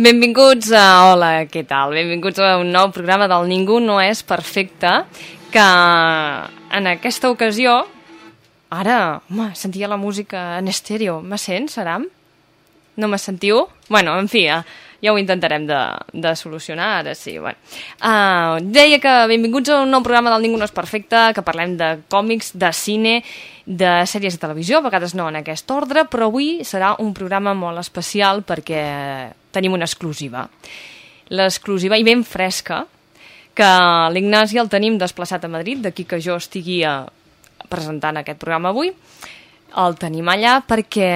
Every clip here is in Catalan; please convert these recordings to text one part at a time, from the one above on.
Benvinguts a... Hola, què tal? Benvinguts a un nou programa del Ningú no és perfecte, que en aquesta ocasió... Ara, home, sentia la música en estèreo. Me sents, Aram? No me sentiu? Bueno, en fi, ja, ja ho intentarem de, de solucionar, ara sí. Bueno. Uh, deia que benvinguts a un nou programa del Ningú no és perfecte, que parlem de còmics, de cine, de sèries de televisió, a vegades no en aquest ordre, però avui serà un programa molt especial perquè tenim una exclusiva. L'exclusiva i ben fresca, que l'Ignasi el tenim desplaçat a Madrid, d'aquí que jo estigui a, presentant aquest programa avui. El tenim allà perquè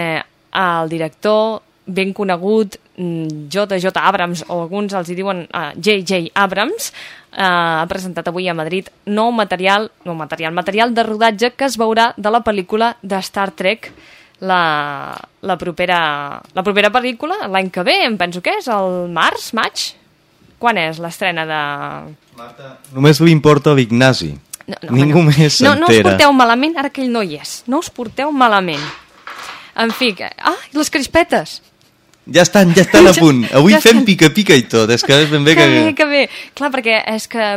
el director ben conegut J.J. Abrams, o alguns els hi diuen uh, J.J. Abrams, ha presentat avui a Madrid nou material, no material, material de rodatge que es veurà de la pel·lícula de Star Trek la, la, propera, la propera pel·lícula, l'any que ve, em penso que és, el març, maig? Quan és l'estrena de... Marta, només li importa l'Ignasi. No, no, Ningú no. més No, no us s'entera. porteu malament ara que ell no hi és. No us porteu malament. En fi, ah, les crispetes. Ja estan, ja estan a punt. Avui ja fem pica-pica i tot. És que és ben bé que que... bé, que bé. Clar, perquè és que...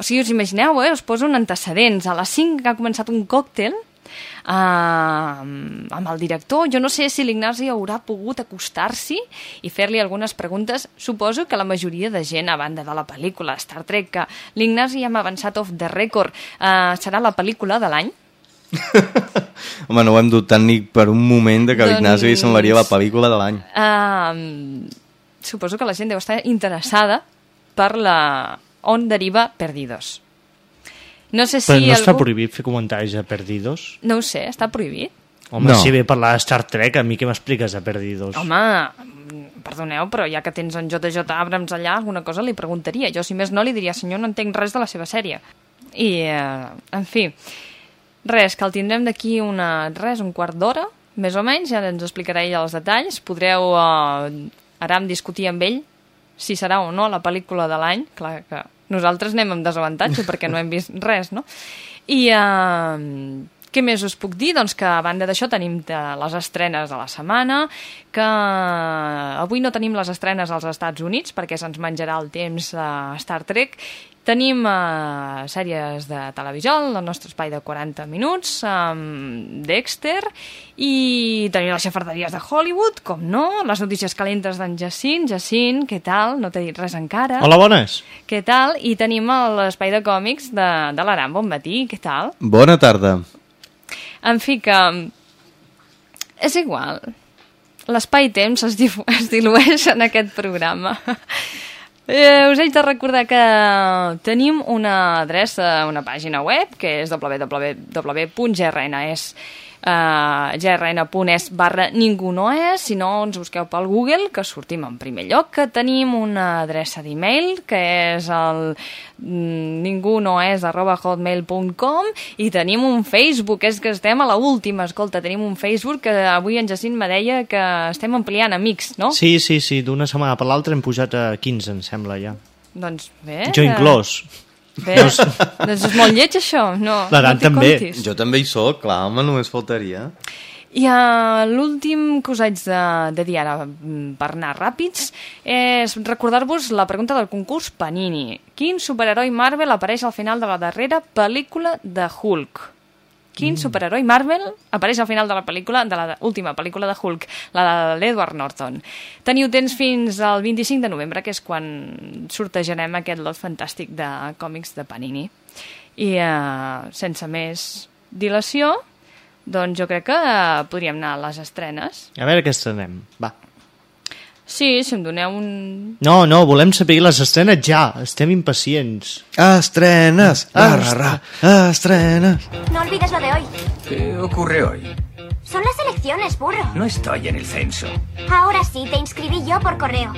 O sigui, us imagineu, eh? Us poso un antecedents. A les 5 que ha començat un còctel uh, amb el director. Jo no sé si l'Ignasi haurà pogut acostar-s'hi i fer-li algunes preguntes. Suposo que la majoria de gent, a banda de la pel·lícula Star Trek, que l'Ignasi ja m'ha avançat off the record, uh, serà la pel·lícula de l'any. Home, no ho hem dubtat ni per un moment de que Doncs- l'Ignasi li semblaria la pel·lícula de l'any. Uh, suposo que la gent deu estar interessada per la... on deriva Perdidos. No sé si Però no està algú... prohibit fer comentaris de Perdidos? No ho sé, està prohibit? Home, No. si ve parlar de Star Trek, a mi què m'expliques de Perdidos? Home, mm, perdoneu, però ja que tens en JJ Abrams allà, alguna cosa li preguntaria. Jo, si més no, li diria, senyor, no entenc res de la seva sèrie. I, eh, en fi, res, que el tindrem d'aquí una, res, un quart d'hora, més o menys, ja ens explicarà ell els detalls. Podreu, eh, Aram, discutir amb ell si serà o no la pel·lícula de l'any. Clar que nosaltres anem amb desavantatge perquè no hem vist res, no? I eh, què més us puc dir? Doncs que a banda d'això tenim de les estrenes de la setmana, que avui no tenim les estrenes als Estats Units perquè se'ns menjarà el temps de Star Trek. Tenim eh, sèries de televisió, el nostre espai de 40 minuts, amb Dexter, i tenim les xafarderies de Hollywood, com no, les notícies calentes d'en Jacint. Jacint, què tal? No t'he dit res encara. Hola, bones! Què tal? I tenim l'espai de còmics de, de l'Aram. Bon matí, què tal? Bona tarda. En fi, que... És igual. L'espai-temps es, es dilueix en aquest programa. Eh, us haig de recordar que tenim una adreça, una pàgina web, que és www.grns uh, grn.es barra ningú no és, si no ens busqueu pel Google, que sortim en primer lloc, que tenim una adreça d'e-mail, que és el mm, ningú no és arroba hotmail.com i tenim un Facebook, és que estem a la última, escolta, tenim un Facebook que avui en Jacint me deia que estem ampliant amics, no? Sí, sí, sí, d'una setmana per l'altra hem pujat a 15, em sembla, ja. Doncs bé. Jo inclòs. Bé, doncs és molt lleig això, no, L'Aran no t'hi també. comptis. Jo també hi sóc, clar, home, només faltaria. I uh, l'últim que us haig de, de dir ara mm, per anar ràpids és recordar-vos la pregunta del concurs Panini. Quin superheroi Marvel apareix al final de la darrera pel·lícula de Hulk? Quin superheroi Marvel apareix al final de la pel·lícula, de la última pel·lícula de Hulk, la de l'Edward Norton? Teniu temps fins al 25 de novembre, que és quan sortejarem aquest lot fantàstic de còmics de Panini. I uh, sense més dilació, Doncs jo crec que podríem anar a les estrenes. A veure què estrenem. Va. Sí, si em doneu un... No, no, volem saber les estrenes ja. Estem impacients. Estrenes, ra, ra, ra, estrenes. No olvides lo de hoy. ¿Qué ocurre hoy? Son las elecciones, burro. No estoy en el censo. Ahora sí, te inscribí yo por correo.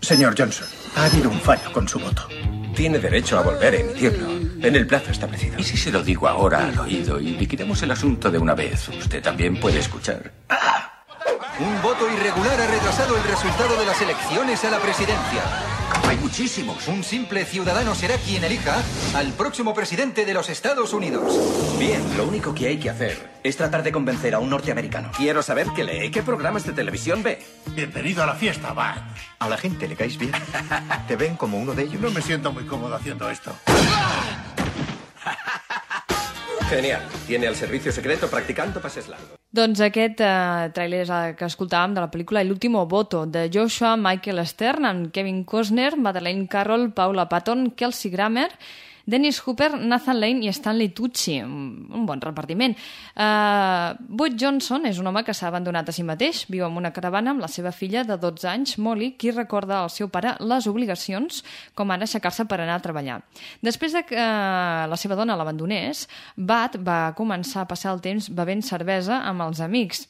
Señor Johnson, ha habido un fallo con su voto. Tiene derecho a volver a emitirlo en el plazo establecido. ¿Y si se lo digo ahora al oído y liquidemos el asunto de una vez? Usted también puede escuchar. Un voto irregular ha retrasado el resultado de las elecciones a la presidencia. Hay muchísimos. Un simple ciudadano será quien elija al próximo presidente de los Estados Unidos. Bien, lo único que hay que hacer es tratar de convencer a un norteamericano. Quiero saber qué lee, qué programas de televisión ve. Bienvenido a la fiesta, Bart. A la gente le caes bien. Te ven como uno de ellos. No me siento muy cómodo haciendo esto. Genial. Tiene al servicio secreto practicando pases largos. Doncs aquest eh, tràiler el que escoltàvem de la pel·lícula El último voto, de Joshua Michael Stern, amb Kevin Costner, Madeleine Carroll, Paula Patton, Kelsey Grammer, Dennis Hooper, Nathan Lane i Stanley Tucci. Un, bon repartiment. Uh, Bud Johnson és un home que s'ha abandonat a si mateix, viu en una caravana amb la seva filla de 12 anys, Molly, qui recorda al seu pare les obligacions, com ara aixecar-se per anar a treballar. Després de que uh, la seva dona l'abandonés, Bud va començar a passar el temps bevent cervesa amb els amics.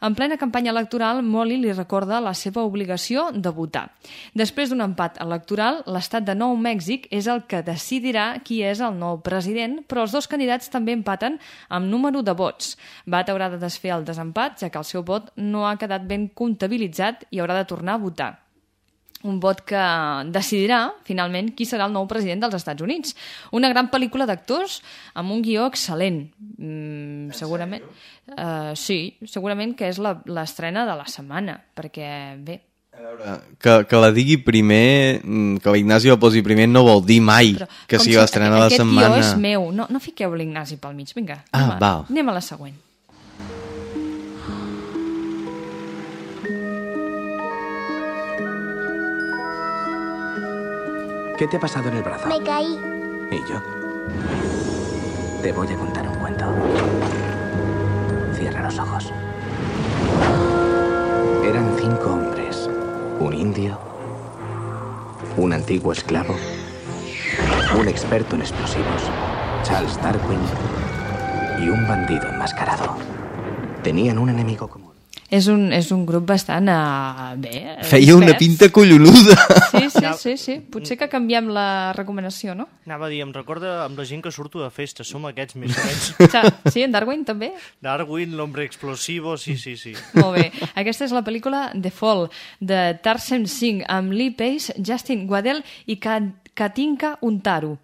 En plena campanya electoral, Molly li recorda la seva obligació de votar. Després d'un empat electoral, l'estat de Nou Mèxic és el que decidirà qui és el nou president, però els dos candidats també empaten amb número de vots. Bat haurà de desfer el desempat, ja que el seu vot no ha quedat ben comptabilitzat i haurà de tornar a votar un vot que decidirà, finalment, qui serà el nou president dels Estats Units. Una gran pel·lícula d'actors amb un guió excel·lent. Mm, segurament, uh, sí, segurament que és la- l'estrena de la setmana, perquè, bé, Que, que la digui primer, mm, que l'Ignasi la posi primer no vol dir mai però que sigui si- l'estrena de la aquest setmana. guió és meu, no, no fiqueu l'Ignasi pel mig, vinga. Ah, anem a, val. Anem a la següent. ¿Qué te ha pasado en el brazo? Me caí. ¿Y yo? Te voy a contar un cuento. Cierra los ojos. Eran cinco hombres. Un indio, un antiguo esclavo, un experto en explosivos, Charles Darwin y un bandido enmascarado. Tenían un enemigo común. És un, és un grup bastant... Uh, bé, Feia una expert. pinta collonuda. Sí, sí, sí, sí. Potser que canviem la recomanació, no? Anava a dir, em recorda amb la gent que surto de festa, som aquests més o menys. Sí, en Darwin també? Darwin, l'hombre explosivo, sí, sí, sí. Molt bé. Aquesta és la pel·lícula The Fall, de Tarsem Singh, amb Lee Pace, Justin Guadel i Ka- Katinka Untaru.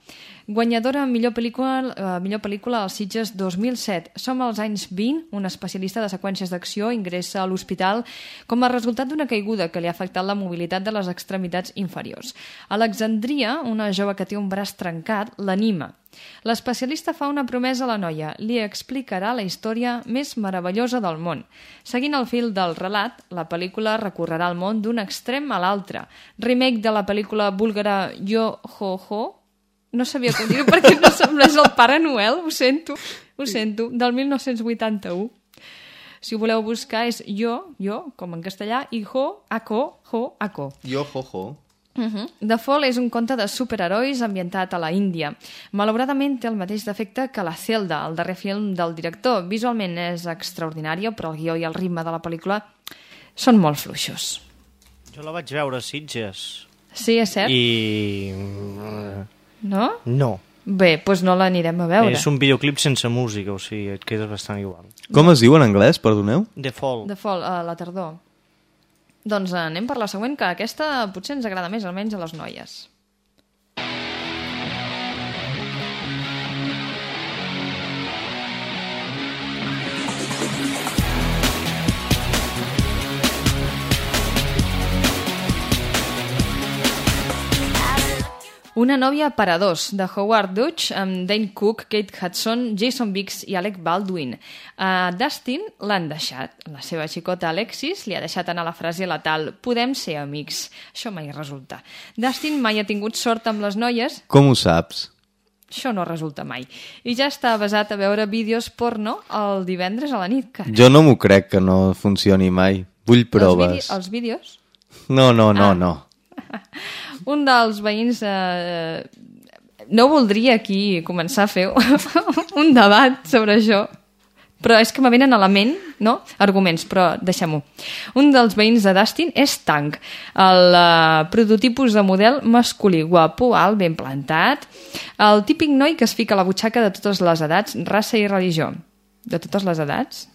Guanyadora en millor pel·lícula, eh, millor pel·lícula als Sitges 2007. Som als anys 20, un especialista de seqüències d'acció ingressa a l'hospital com a resultat d'una caiguda que li ha afectat la mobilitat de les extremitats inferiors. Alexandria, una jove que té un braç trencat, l'anima. L'especialista fa una promesa a la noia, li explicarà la història més meravellosa del món. Seguint el fil del relat, la pel·lícula recorrerà el món d'un extrem a l'altre. Remake de la pel·lícula búlgara Yo Ho Ho, no sabia com dir-ho perquè no semblés el Pare Noel, ho sento, ho sento, del 1981. Si ho voleu buscar és jo, jo, com en castellà, i ho, aco, ho, aco. Jo, jo, jo. Uh -huh. The Fall és un conte de superherois ambientat a la Índia. Malauradament té el mateix defecte que La Celda, el darrer film del director. Visualment és extraordinària, però el guió i el ritme de la pel·lícula són molt fluixos. Jo la vaig veure a Sitges. Sí, és cert? I... No? No. Bé, doncs no l'anirem a veure. És un videoclip sense música, o sigui, et quedes bastant igual. Com es diu en anglès, perdoneu? The Fall. The Fall, a la tardor. Doncs anem per la següent, que aquesta potser ens agrada més, almenys a les noies. Una nòvia per a dos, de Howard Dutch, amb Dane Cook, Kate Hudson, Jason Biggs i Alec Baldwin. A Dustin l'han deixat. La seva xicota Alexis li ha deixat anar la frase letal «Podem ser amics». Això mai resulta. Dustin mai ha tingut sort amb les noies Com ho saps? això no resulta mai. I ja està basat a veure vídeos porno el divendres a la nit. Que... Jo no m'ho crec que no funcioni mai. Vull proves. els vídeos? No, no, no, Ah. no. Un dels veïns... Eh, no voldria aquí començar a fer un debat sobre això, però és que me venen a la ment, no?, arguments, però deixem-ho. Un dels veïns de Dustin és Tank, el uh, prototipus de model masculí, guapo, alt, ben plantat, el típic noi que es fica a la butxaca de totes les edats, raça i religió. De totes les edats?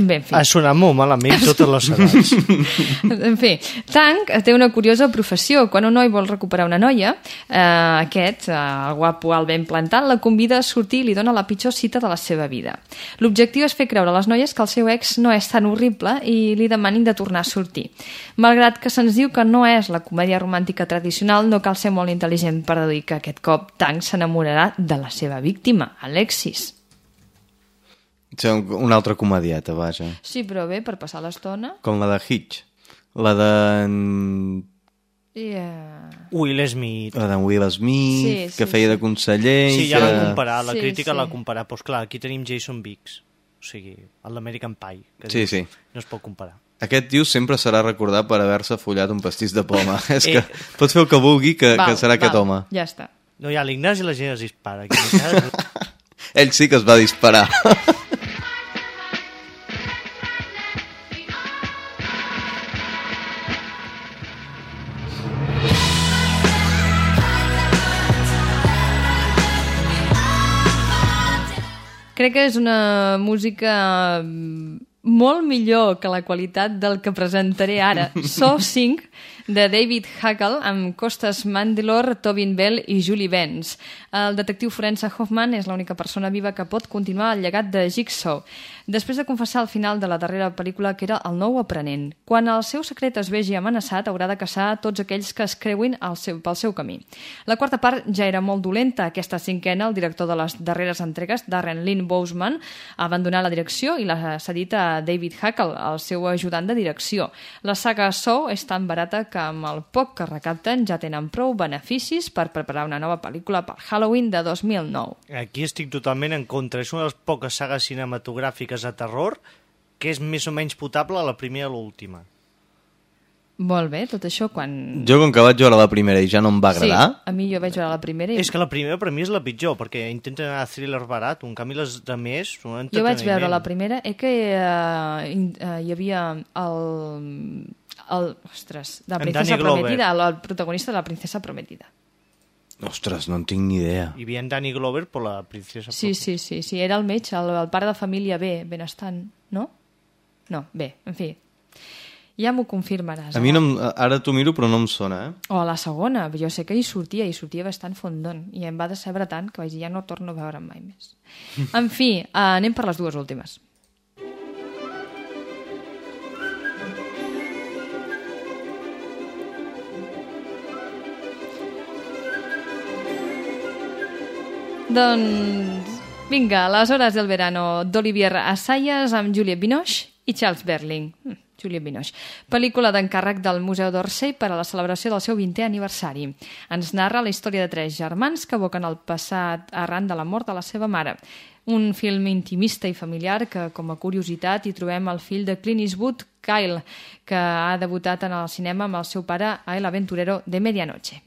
Bé, en fi. Ha sonat molt malament totes les edats. En fi, Tank té una curiosa professió. Quan un noi vol recuperar una noia, eh, aquest, eh, el guapo alt ben plantat, la convida a sortir i li dona la pitjor cita de la seva vida. L'objectiu és fer creure a les noies que el seu ex no és tan horrible i li demanin de tornar a sortir. Malgrat que se'ns diu que no és la comèdia romàntica tradicional, no cal ser molt intel·ligent per deduir que aquest cop Tank s'enamorarà de la seva víctima, Alexis. Una altra comedieta, vaja. Sí, però bé, per passar l'estona... Com la de Hitch. La de... Yeah. Will Smith. La de Will Smith, Sí, sí, que feia de conseller... Sí, ja que... l'han comparat, la Sí, crítica sí. l'ha comparat. Doncs clar, aquí tenim Jason Biggs, o sigui, el d'American Pie, que Sí, dius, sí. no es pot comparar. Aquest tio sempre serà recordat per haver-se follat un pastís de poma. És que Eh. pots fer el que vulgui, que, que serà aquest home. Ja està. No, ja, l'Ignasi la gent es dispara. Aquí. Ell sí que es va disparar. Crec que és una música molt millor que la qualitat del que presentaré ara. So 5, de David Hackle, amb Costas Mandylor, Tobin Bell i Julie Benz. El detectiu forense Hoffman és l'única persona viva que pot continuar el llegat de Jigsaw, després de confessar al final de la darrera pel·lícula que era el nou aprenent. Quan el seu secret es vegi amenaçat, haurà de caçar tots aquells que es creuin al seu, pel seu camí. La quarta part ja era molt dolenta. Aquesta cinquena, el director de les darreres entregues, Darren Lynn Bousman, ha abandonat la direcció i l'ha cedit a David Hackle, el seu ajudant de direcció. La saga Saw és tan barata que amb el poc que recapten ja tenen prou beneficis per preparar una nova pel·lícula per Halloween de 2009. Aquí estic totalment en contra. És una de les poques sagues cinematogràfiques de terror que és més o menys potable a la primera a l'última. Molt bé, tot això quan... Jo, com que vaig veure la primera i ja no em va agradar, Sí, a mi jo vaig veure la primera i És que la primera per mi és la pitjor, perquè intenten anar a thriller barat, un canvi les de més, un Jo vaig veure la primera, eh, que eh, eh, hi havia el... el ostres, de la princesa prometida, el, el protagonista de la princesa prometida. ostres, no en tinc ni idea. Hi havia en Danny Glover per la princesa. Sí, sí, sí, sí, era el metge, el, el pare de família bé, benestant, no? No, bé, en fi. Ja m'ho confirmaràs. A mi no, em- ara t'ho miro però no em sona, eh? O a la segona, jo sé que hi sortia, i sortia bastant fondon, i em va decebre tant que vaig dir, ja no torno a veure'm mai més. En fi, eh, anem per les dues últimes. Doncs vinga, les hores del verano d'Olivier Assayas amb Juliette Binoche i Charles Berling. Mm, Juliette Binoche. Pel·lícula d'encàrrec del Museu d'Orsay per a la celebració del seu 20è aniversari. Ens narra la història de tres germans que evoquen el passat arran de la mort de la seva mare. Un film intimista i familiar que, com a curiositat, hi trobem el fill de Clint Eastwood, Kyle, que ha debutat en el cinema amb el seu pare a de medianoche.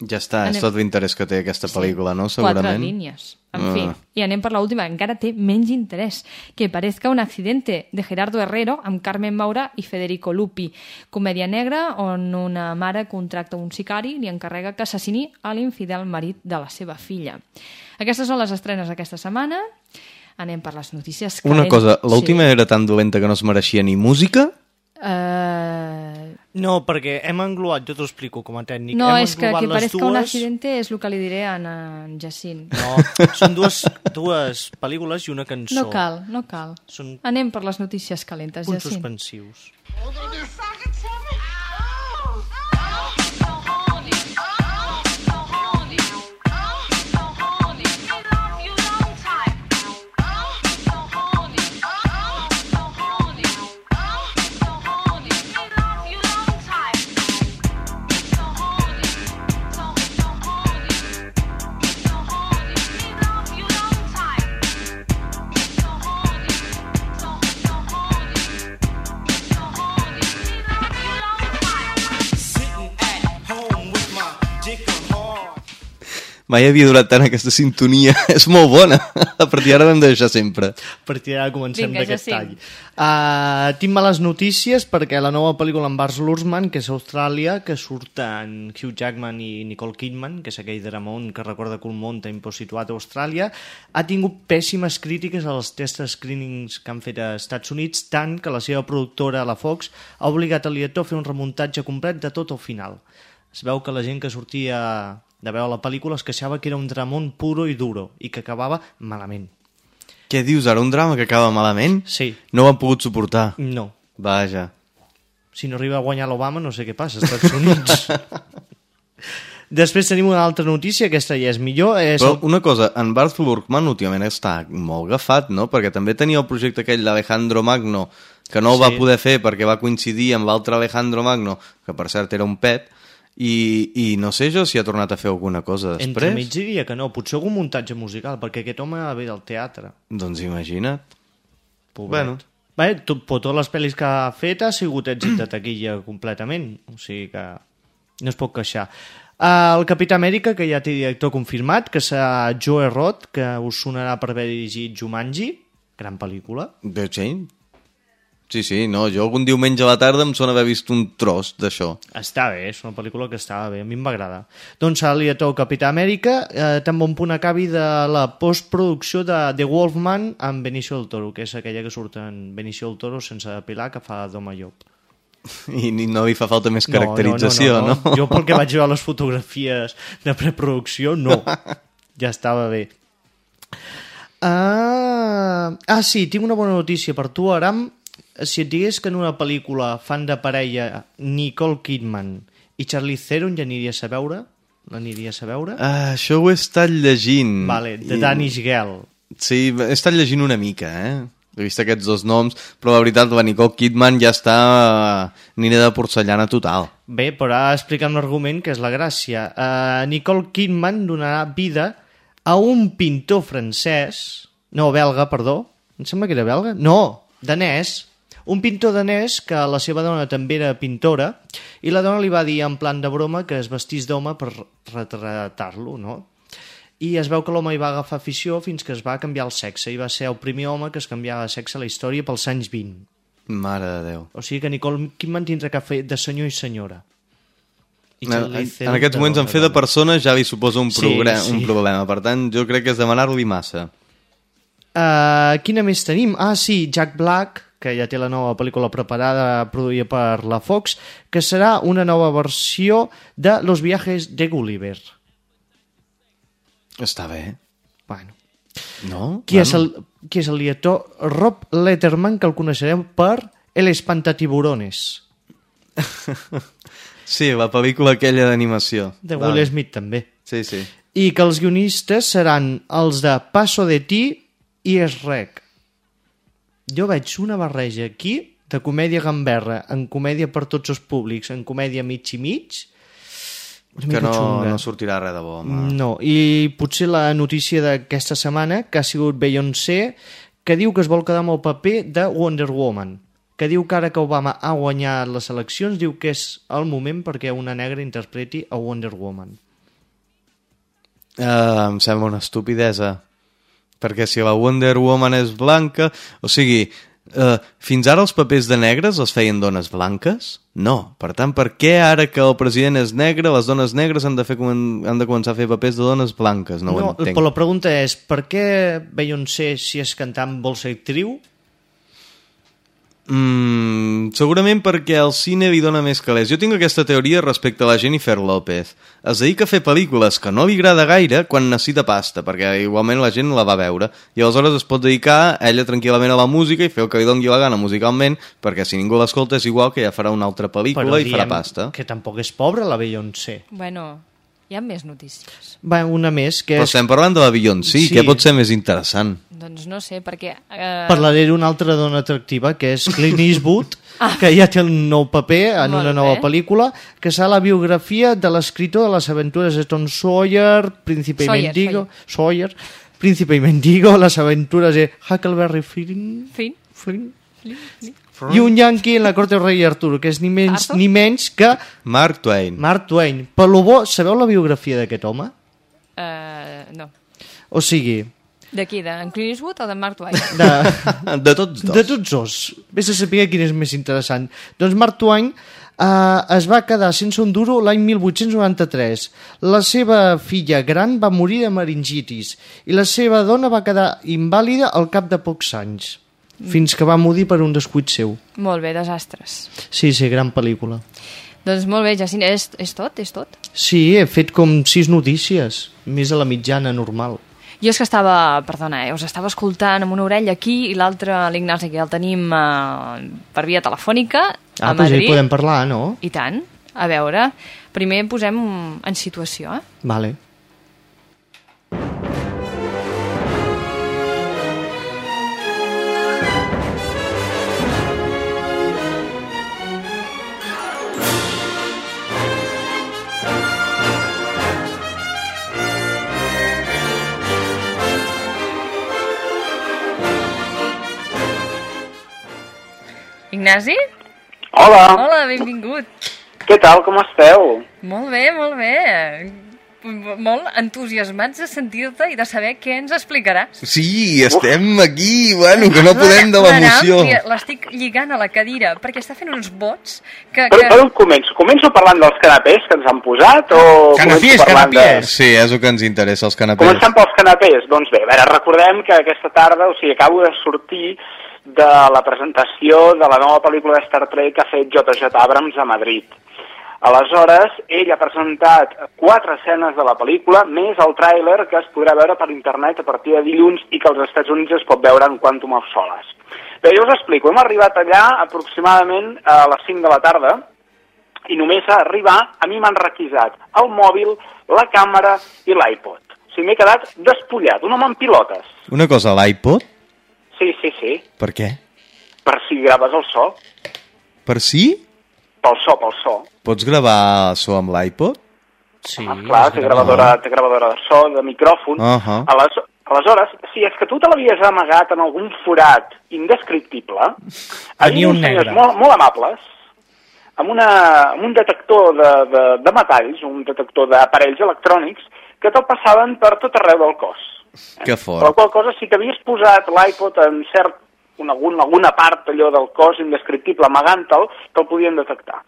Ja està, és Anem- tot l'interès que té aquesta pel·lícula, no? Quatre Segurament. línies. En Ah. fi, i anem per l'última, encara té menys interès. Que parezca un accidente, de Gerardo Herrero, amb Carmen Maura i Federico Lupi. Comèdia negra, on una mare contracta un sicari i li encarrega que assassini a l'infidel marit de la seva filla. Aquestes són les estrenes d'aquesta setmana. Anem per les notícies. Una cosa, l'última Sí. era tan dolenta que no es mereixia ni música? Eh, No, perquè hem englobat, jo t'ho explico com a tècnic. no, hem és que que parezca un dues- accidente és el que li diré a en, Jacint. No, són dues, dues pel·lícules i una cançó. No cal, no cal. Són Anem per les notícies calentes, punts Jacint. suspensius. Mai havia durat tant aquesta sintonia. És molt bona. A partir d'ara l'hem de deixar sempre. A partir d'ara comencem d'aquest Jacint. tall. Uh, tinc males notícies perquè la nova pel·lícula amb Bars Luhrmann, que és a Austràlia, que surten Hugh Jackman i Nicole Kidman, que és aquell dramón que recorda Cool Mountain però situat a Austràlia, ha tingut pèssimes crítiques als test screenings que han fet a Estats Units, tant que la seva productora, la Fox, ha obligat el director a fer un remuntatge complet de tot el final. Es veu que la gent que sortia de veure la pel·lícula es queixava que era un dramón puro i duro i que acabava malament. Què dius ara? Un drama que acaba malament? Sí. No ho han pogut suportar. No. Vaja. Si no arriba a guanyar l'Obama, no sé què passa, als Estats Units. Després tenim una altra notícia, aquesta ja és millor. És Però una cosa, en Bart Luhrmann últimament està molt agafat, no? Perquè també tenia el projecte aquell d'Alejandro Magno, que no el va Sí. poder fer perquè va coincidir amb l'altre Alejandro Magno, que per cert era un pet, i, i no sé jo si ha tornat a fer alguna cosa després. Entremig diria que no, potser algun muntatge musical, perquè aquest home ve del teatre. Doncs imagina't. Pobret. Bueno. Bé, tot, però totes les pel·lis que ha fet ha sigut èxit de taquilla completament, o sigui que no es pot queixar. Uh, el Capità Amèrica, que ja té director confirmat, que serà Joe Roth, que us sonarà per haver dirigit Jumanji, gran pel·lícula. De sí? Sí, sí, no, jo algun diumenge a la tarda em sona haver vist un tros d'això. Està bé, és una pel·lícula que estava bé, a mi em va agradar. Doncs el director Capità Amèrica, eh, tan bon punt acabi de la postproducció de The Wolfman amb Benicio del Toro, que és aquella que surt en Benicio del Toro sense depilar, que fa d'home llop. I ni- no li fa falta més caracterització, no? no, Jo pel que vaig veure les fotografies de preproducció, no. ja estava bé. Ah, ah, sí, tinc una bona notícia per tu, Aram. Si et digués que en una pel·lícula fan de parella Nicole Kidman i Charlie Theron ja aniries a veure? L'aniries a veure? Ah, això ho he estat llegint. Vale, The I- Danish Girl. Sí, he estat llegint una mica, eh? He vist aquests dos noms, però la veritat, la Nicole Kidman ja està eh, nina de porcellana total. Bé, però ara explica'm l'argument, que és la gràcia. Uh, Nicole Kidman donarà vida a un pintor francès, no, belga, perdó, em sembla que era belga, no, danès, un pintor danès que la seva dona també era pintora i la dona li va dir en plan de broma que es vestís d'home per retratar-lo, no? I es veu que l'home hi va agafar afició fins que es va canviar el sexe i va ser el primer home que es canviava de sexe a la història pels anys 20. Mare de Déu. O sigui que Nicole Kidman tindrà que fer de senyor i senyora. I En, en, aquests moments en fer de persona ja li suposa un, Sí, sí. un problema. Per tant, jo crec que és demanar-li massa. Uh, quina més tenim? Ah, sí, Jack Black, que ja té la nova pel·lícula preparada, produïda per la Fox, que serà una nova versió de Los viajes de Gulliver. Està bé. Bueno. No? Qui, és el, qui és el director? Rob Letterman, que el coneixerem per El espantatiburones, Sí, la pel·lícula aquella d'animació. de Vale. Will Smith també. Sí, sí. I que els guionistes seran els de Paso de Ti i Esrec. Jo veig una barreja aquí de comèdia gamberra, en comèdia per tots els públics, en comèdia mig i mig, Que no, xunga. no sortirà res de bo. home. No, i potser la notícia d'aquesta setmana, que ha sigut Beyoncé, que diu que es vol quedar amb el paper de Wonder Woman, que diu que ara que Obama ha guanyat les eleccions, diu que és el moment perquè una negra interpreti a Wonder Woman. Uh, em sembla una estupidesa. Perquè si la Wonder Woman és blanca... O sigui, uh, fins ara els papers de negres els feien dones blanques? No. Per tant, per què ara que el president és negre, les dones negres han de, fer, han de començar a fer papers de dones blanques? No, ho no entenc. però la pregunta és, per què Beyoncé, si és cantant, vol ser actriu? Mm, segurament perquè el cine li dona més calés. Jo tinc aquesta teoria respecte a la Jennifer López. Es dedica a fer pel·lícules que no li agrada gaire quan necessita pasta, perquè igualment la gent la va veure. I aleshores es pot dedicar ella tranquil·lament a la música i fer el que li doni la gana musicalment, perquè si ningú l'escolta és igual que ja farà una altra pel·lícula i farà pasta. que tampoc és pobra la Beyoncé. Bueno, hi ha més notícies. Va, una més, que Però és... estem parlant de la Beyoncé, Sí. sí. què pot ser més interessant? Doncs no sé, perquè... Eh, Parlaré d'una altra dona atractiva, que és Clint Eastwood, que ja té un nou paper en Ah. Molt una nova bé. pel·lícula, que serà la biografia de l'escriptor de les aventures de Tom Sawyer, Príncipe Sawyer, i Mendigo, Sawyer. Príncipe i Mendigo, les aventures de Huckleberry Finn, Fin. Flynn, I un yanqui en la corte del rei Artur, que és ni menys Arthur? ni menys que Mark Twain. Mark Twain. Per lo bo, sabeu la biografia d'aquest home? Uh, no. O sigui, De qui? D'en Clint Eastwood o de Mark Twain? de, De tots dos. de tots dos. Vés a saber quin és més interessant. Doncs Mark Twain eh, es va quedar sense un duro l'any 1893. La seva filla gran va morir de meningitis i la seva dona va quedar invàlida al cap de pocs anys, fins que va morir per un descuit seu. Molt bé, desastres. Sí, sí, gran pel·lícula. Doncs molt bé, Jacint, és, és tot? És tot? Sí, he fet com sis notícies, més a la mitjana normal. Jo és que estava, perdona, eh, us estava escoltant amb una orella aquí i l'altra, l'Ignasi, que el tenim eh, per via telefònica a Ah, doncs ja Madrid. hi podem parlar, no? I tant. A veure, primer posem en situació, eh? Vale. Ignasi? Hola, Hola, benvingut. què tal, com esteu? Molt bé, molt bé. Molt entusiasmats de sentir-te i de saber què ens explicaràs. Sí, estem aquí, bueno, que no podem de l'emoció. L'estic lligant a la cadira perquè està fent uns bots que... Per, que... per on començo? Començo parlant dels canapés que ens han posat o Canapés, canapés. Sí, és el que ens interessa, els De... canapés. Comencem pels canapés. Doncs bé, a veure, recordem que aquesta tarda, o sigui, acabo de sortir de la presentació de la nova pel·lícula de Star Trek que ha fet J.J. Abrams a Madrid. Aleshores, ell ha presentat quatre escenes de la pel·lícula, més el tràiler que es podrà veure per internet a partir de dilluns i que als Estats Units es pot veure en Quantum of Solace. Bé, jo us explico. Hem arribat allà aproximadament a les 5 de la tarda i només a arribar a mi m'han requisat el mòbil, la càmera i l'iPod. O sigui, m'he quedat despullat, un home amb pilotes. Una cosa, l'iPod? Sí, sí, sí, Per què? per si graves el so, Per si? pel so, pel so. Pots gravar so amb l'iPod? Sí, Ah, clar, té gravadora, té gravadora de so, de micròfon. Uh -huh. Ales- Aleshores, si és que tu te l'havies amagat en algun forat indescriptible, havia un uns senyors negre. molt, molt amables, amb, una, amb un detector de, de, de metalls, un detector d'aparells electrònics, que te'l passaven per tot arreu del cos. Que fort. qual cosa, si t'havies posat l'iPod en cert, en algun, alguna part allò del cos indescriptible amagant-te'l, te'l podien detectar.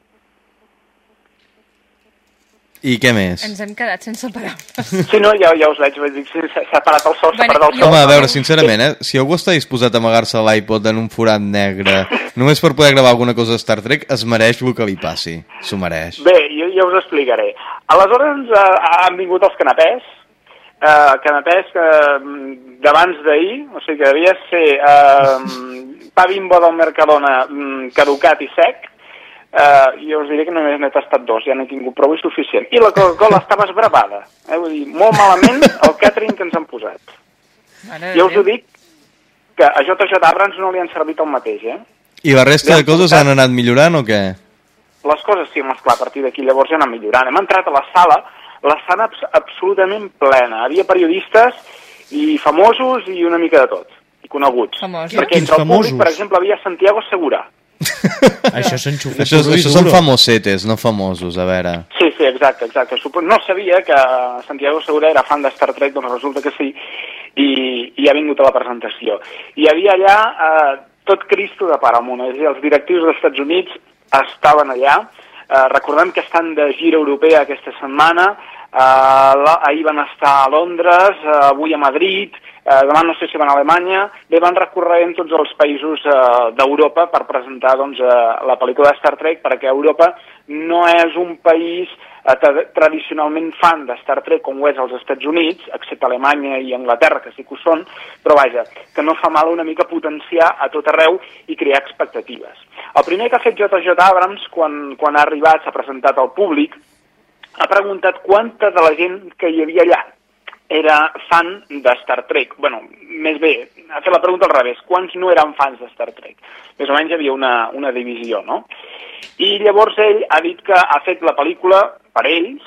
I què més? Ens hem quedat sense paraules. Si no, ja, ja us veig, vaig dir, sí, s'ha parat el sol, s'ha Bueno, parat el sol. Home, a veure, sincerament, eh? Si algú està disposat a amagar-se l'iPod en un forat negre només per poder gravar alguna cosa de Star Trek, es mereix el que li passi. S'ho mereix. Bé, jo ja us explicaré. Aleshores eh, han vingut els canapés, eh, canapés que mm, d'abans d'ahir, o sigui que devia ser eh, pa bimbo del Mercadona mm, caducat i sec, eh, jo us diré que només n'he tastat dos, ja n'he tingut prou i suficient. I la Coca-Cola estava esbravada, eh? vull dir, molt malament el catering que ens han posat. Mare Ja de us ho dic que a JJ Abrams no li han servit el mateix, eh? I la resta de han coses han anat millorant o què? les coses sí, home, esclar, a partir d'aquí llavors ja anar millorant. Hem entrat a la sala, la sala abs absolutament plena. Havia periodistes i famosos i una mica de tot, i coneguts. Famosos. Perquè Quins entre el públic, famosos? per exemple, havia Santiago Segura. Això s'enxufa Això, puro i això són famosetes, no famosos, a veure. Sí, sí, exacte, exacte. No sabia que Santiago Segura era fan de Star Trek, doncs resulta que sí, i, i ha vingut a la presentació. Hi havia allà eh, tot Cristo de Paramount, és a dir, els directius dels Estats Units estaven allà. Eh, recordem que estan de gira europea aquesta setmana, eh, ahir van estar a Londres, eh, avui a Madrid, eh, demà no sé si van a Alemanya, bé, van recorrent tots els països eh, d'Europa per presentar doncs, eh, la pel·lícula de Star Trek, perquè Europa no és un país eh, tra tradicionalment fan de Star Trek com ho és als Estats Units, excepte Alemanya i Anglaterra, que sí que ho són, però vaja, que no fa mal una mica potenciar a tot arreu i crear expectatives. El primer que ha fet J.J. Abrams, quan, quan ha arribat, s'ha presentat al públic, ha preguntat quanta de la gent que hi havia allà era fan de Star Trek. bueno, més bé, ha fet la pregunta al revés. Quants no eren fans de Star Trek? Més o menys hi havia una, una divisió, no? I llavors ell ha dit que ha fet la pel·lícula per ells,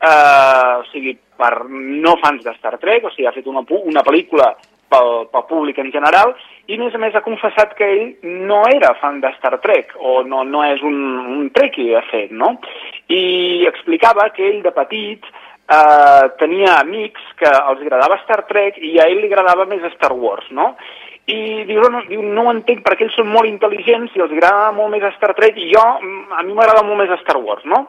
eh, o sigui, per no fans de Star Trek, o sigui, ha fet una, una pel·lícula pel, pel públic en general, i a més a més ha confessat que ell no era fan de Star Trek, o no, no és un, un trekkie, de fet, no? I explicava que ell de petit eh, tenia amics que els agradava Star Trek i a ell li agradava més Star Wars, no? I diu, no, diu, no ho entenc perquè ells són molt intel·ligents i els agrada molt més Star Trek i jo, mm, a mi m'agrada molt més Star Wars, no?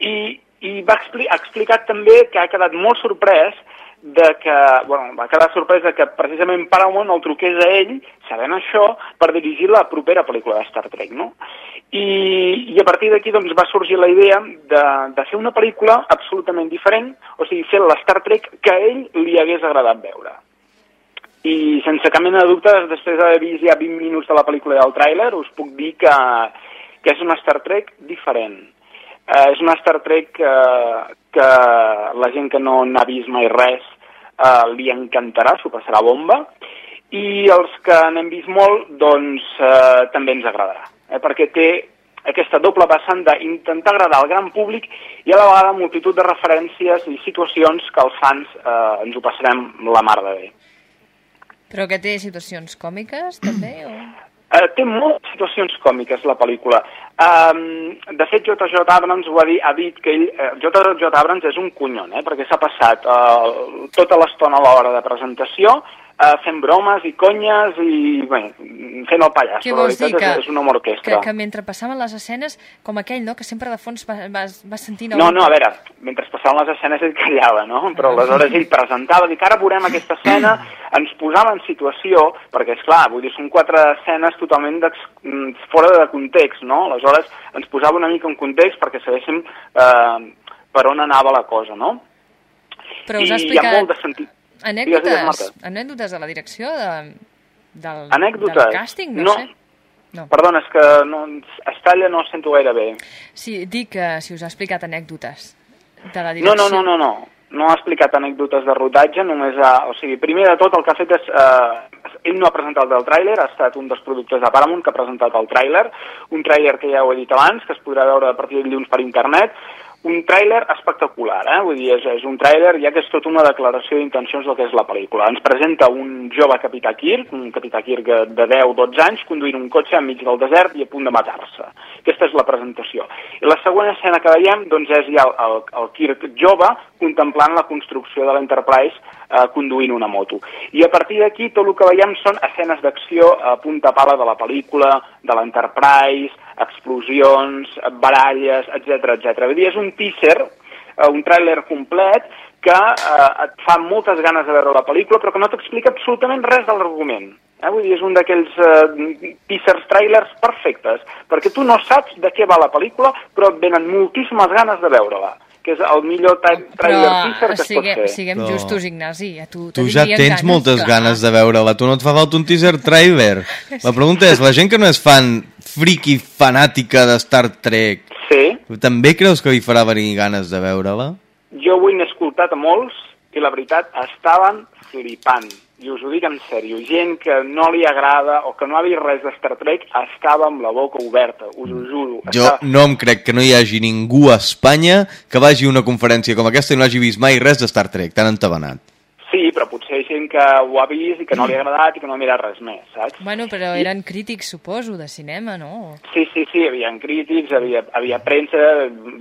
I, i va expli ha explicat també que ha quedat molt sorprès de que, bueno, va quedar sorpresa que precisament Paramount el truqués a ell, sabent això, per dirigir la propera pel·lícula de Star Trek, no? I, i a partir d'aquí doncs, va sorgir la idea de, de fer una pel·lícula absolutament diferent, o sigui, fer la Star Trek que a ell li hagués agradat veure. I sense cap mena de dubtes, després d'haver vist ja 20 minuts de la pel·lícula del tràiler, us puc dir que, que és una Star Trek diferent. Eh, és una Star Trek que, que la gent que no n'ha vist mai res eh, li encantarà, s'ho passarà bomba, i els que n'hem vist molt, doncs eh, també ens agradarà, eh, perquè té aquesta doble vessant d'intentar agradar al gran públic i a la vegada multitud de referències i situacions que els fans eh, ens ho passarem la mar de bé. Però que té situacions còmiques, també? O... Uh, té moltes situacions còmiques, la pel·lícula. Um, de fet, J.J. Abrams ho ha dit, ha dit que ell... Uh, J.J. Abrams és un conyon, eh, perquè s'ha passat uh, tota l'estona a l'hora de presentació uh, fent bromes i conyes i bé, fent el pallasso. Què vols dir? Que, és, una orquestra. Que, que mentre passaven les escenes, com aquell, no?, que sempre de fons vas, vas, vas sentint... No, no, a veure, mentre passaven les escenes ell callava, no? Però aleshores ell presentava, dic, ara veurem aquesta escena, ens posava en situació, perquè, és clar, vull dir, són quatre escenes totalment mm, fora de context, no? Aleshores ens posava una mica en context perquè sabéssim eh, per on anava la cosa, no? Però us I ha explicat... hi ha molt de sentit. Anècdotes, Digues, digues, anècdotes de la direcció de, del, Anècdotes? del càsting? No, No. sé. No. Perdona, és que no, es talla, no sento gaire bé. Sí, dic que si us ha explicat anècdotes de la No, direcció. no, no, no, no. No ha explicat anècdotes de rodatge, només ha... O sigui, primer de tot el que ha fet és... Eh, ell no ha presentat el tràiler, ha estat un dels productes de Paramount que ha presentat el tràiler, un tràiler que ja ho he dit abans, que es podrà veure a partir de dilluns per internet, un tràiler espectacular, eh? vull dir, és, és un tràiler ja que és tota una declaració d'intencions del que és la pel·lícula. Ens presenta un jove capità Kirk, un capità Kirk de 10-12 anys, conduint un cotxe enmig del desert i a punt de matar-se. Aquesta és la presentació. I la següent escena que veiem doncs, és ja el, el, el Kirk jove contemplant la construcció de l'Enterprise eh, conduint una moto. I a partir d'aquí tot el que veiem són escenes d'acció a punta pala de la pel·lícula, de l'Enterprise, explosions, baralles, etc etc. Vull dir, és un teaser, eh, un tràiler complet que eh, et fa moltes ganes de veure la pel·lícula però que no t'explica absolutament res de l'argument. Eh? Vull dir, és un d'aquells eh, teasers, trailers perfectes, perquè tu no saps de què va la pel·lícula, però et venen moltíssimes ganes de veure-la que és el millor tra trailer teaser que es sigue, pot fer. siguem No. justos, Ignasi. A tu, Tu ja tens moltes ganes de veure-la, tu no et fa falta un teaser trailer. La pregunta és, la gent que no és fan friki fanàtica de Star Trek, Sí, també creus que li farà venir ganes de veure-la? jo avui n'he escoltat a molts i la veritat estaven flipant. I us ho dic en sèrio, gent que no li agrada o que no ha vist res de Star Trek estava amb la boca oberta, us ho juro. Jo Estava- no em crec que no hi hagi ningú a Espanya que vagi a una conferència com aquesta i no hagi vist mai res de Star Trek, tan entabanat. Sí, però potser hi ha gent que ho ha vist i que no li ha agradat i que no ha mirat res més, saps? Bueno, però eren crítics, suposo, de cinema, no? Sí, sí, sí, hi havia crítics, hi havia, havia premsa,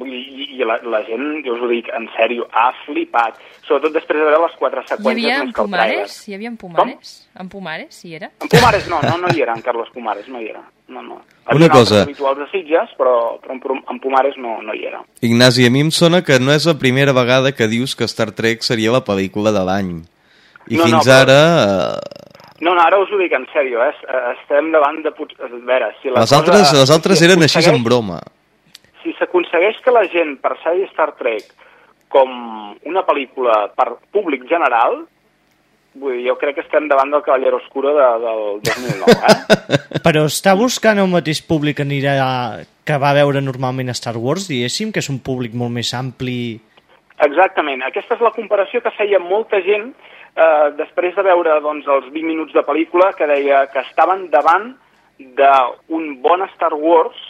i, i la, la gent, jo us ho dic en sèrio, ha flipat. Sobretot després de veure les quatre Hi seqüències havia més que el tràiler. Pumares? Hi havia en Pumares? En Pumares, hi era? En Pumares no, no, no hi era, en Carlos Pumares no hi era. No, no. Hi Una havia cosa. habituals de Sitges, però, però en, Pum- en Pumares no, no hi era. Ignasi, a mi em sona que no és la primera vegada que dius que Star Trek seria la pel·lícula de l'any. I No, no, fins però- ara... eh, No, no, ara us ho dic en sèrio, eh? Es- Estem davant de... pot- A veure, si la Les cosa- altres, les altres si eren així en broma. Si s'aconsegueix que la gent percebi Star Trek com una pel·lícula per públic general, vull dir, jo crec que estem davant del Cavallero Oscuro de, del 2009, eh? Però està buscant el mateix públic que anirà que va veure normalment a Star Wars, diguéssim, que és un públic molt més ampli... Exactament. Aquesta és la comparació que feia molta gent eh, després de veure doncs, els 20 minuts de pel·lícula que deia que estaven davant d'un bon Star Wars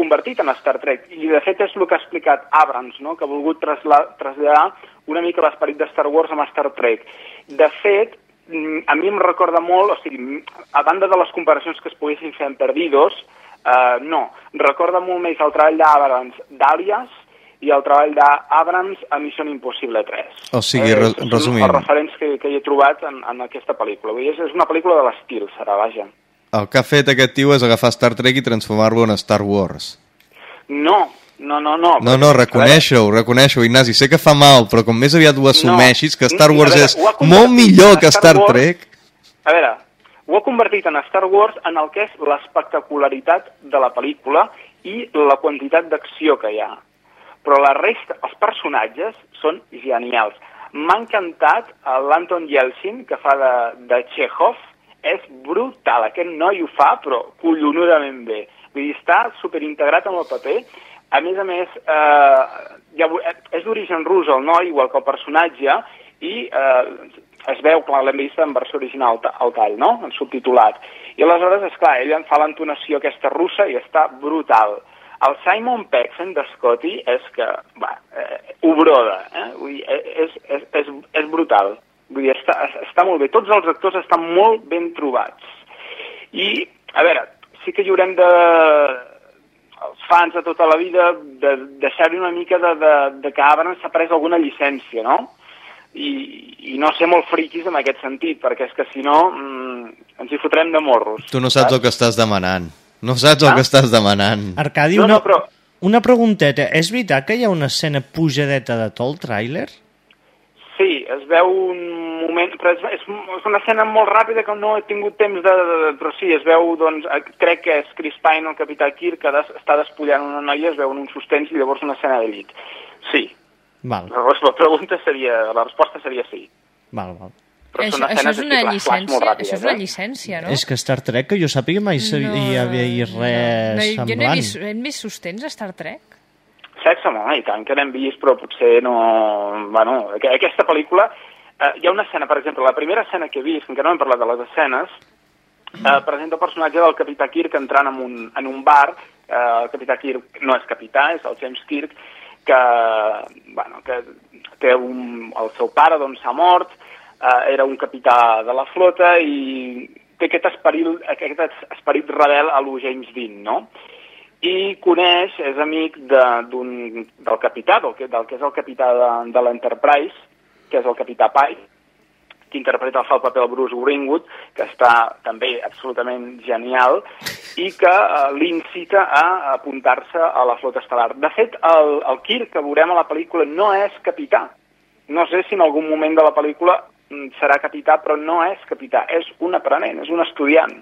convertit en Star Trek. I de fet és el que ha explicat Abrams, no? que ha volgut traslladar una mica l'esperit de Star Wars amb Star Trek. De fet, mm, a mi em recorda molt, o sigui, a banda de les comparacions que es poguessin fer en Perdidos, eh, no, recorda molt més el treball d'Abrams d'Àlies i el treball d'Abrams a Missió Impossible 3. O sigui, són resumint. els referents que, que hi he trobat en, en aquesta pel·lícula. Vull dir, és una pel·lícula de l'estil, serà, vaja. El que ha fet aquest tio és agafar Star Trek i transformar-lo en Star Wars. No, no, no, no. No, no, reconeixo-ho, reconeixo, Ignasi. Sé que fa mal, però com més aviat ho assumeixis, que Star Wars veure, és molt millor que Star Star Wars. Trek. A veure, ho ha convertit en Star Wars en el que és l'espectacularitat de la pel·lícula i la quantitat d'acció que hi ha. Però la resta, els personatges són genials. M'ha encantat eh, l'Anton Yeltsin, que fa de, de Chekhov, és brutal. Aquest noi ho fa, però collonudament bé. Vull dir, està superintegrat en el paper. A més a més, eh, ja, és d'origen rus el noi, igual que el personatge, i eh, es veu, clar, l'hem vist en versió original al tall, no?, en subtitulat. I aleshores, és clar, ell en fa l'entonació aquesta russa i està brutal. El Simon Pegg fent de Scotty és que, va, eh, ho broda, eh? Vull dir, eh, és, és, és, és brutal. Vull dir, està, està molt bé. Tots els actors estan molt ben trobats. I, a veure, sí que hi haurem de els fans de tota la vida de deixar-hi una mica de, de, de que Abrams s'ha pres alguna llicència, no? I, I no ser molt friquis en aquest sentit, perquè és que si no mm, ens hi fotrem de morros. Tu no saps el que estàs demanant. No saps el Ah? que estàs demanant. Arcadi, No, una, no, però- una pregunteta. És veritat que hi ha una escena pujadeta de tot el tràiler? Es veu un moment, però és, és, és una escena molt ràpida que no he tingut temps de, de, de però sí, es veu, doncs, eh, crec que és Chris Pine, el capità Kirk, que des, està despullant una noia, es veu en un sostens i llavors una escena de llit. Sí, Val, la, la pregunta seria, la resposta seria sí. val, val. Però Això, això és una molt llicència, ràpides, això és una eh? llicència, no? És que Star Trek, que jo sàpiga, mai no, hi havia res no, jo no he semblant. vist, hem vist sostens a Star Trek? Sexe, home, i tant que n'hem vist, però potser no... Bueno, aqu- aquesta pel·lícula... Eh, hi ha una escena, per exemple, la primera escena que he vist, encara no hem parlat de les escenes, eh, presenta el personatge del capità Kirk entrant en un, en un bar. Eh, el capità Kirk no és capità, és el James Kirk, que, bueno, que té un, el seu pare doncs, s'ha mort, eh, era un capità de la flota i té aquest esperit, aquest esperit rebel a lo James Dean, no? I coneix, és amic de, del capità, del que, del que és el capità de, de l'Enterprise, que és el capità Pike, que interpreta el fa el paper del Bruce Greenwood, que està també absolutament genial, i que eh, l'incita a apuntar-se a la flota estel·lar. De fet, el, el Kirk que veurem a la pel·lícula no és capità. No sé si en algun moment de la pel·lícula mm, serà capità, però no és capità, és un aprenent, és un estudiant.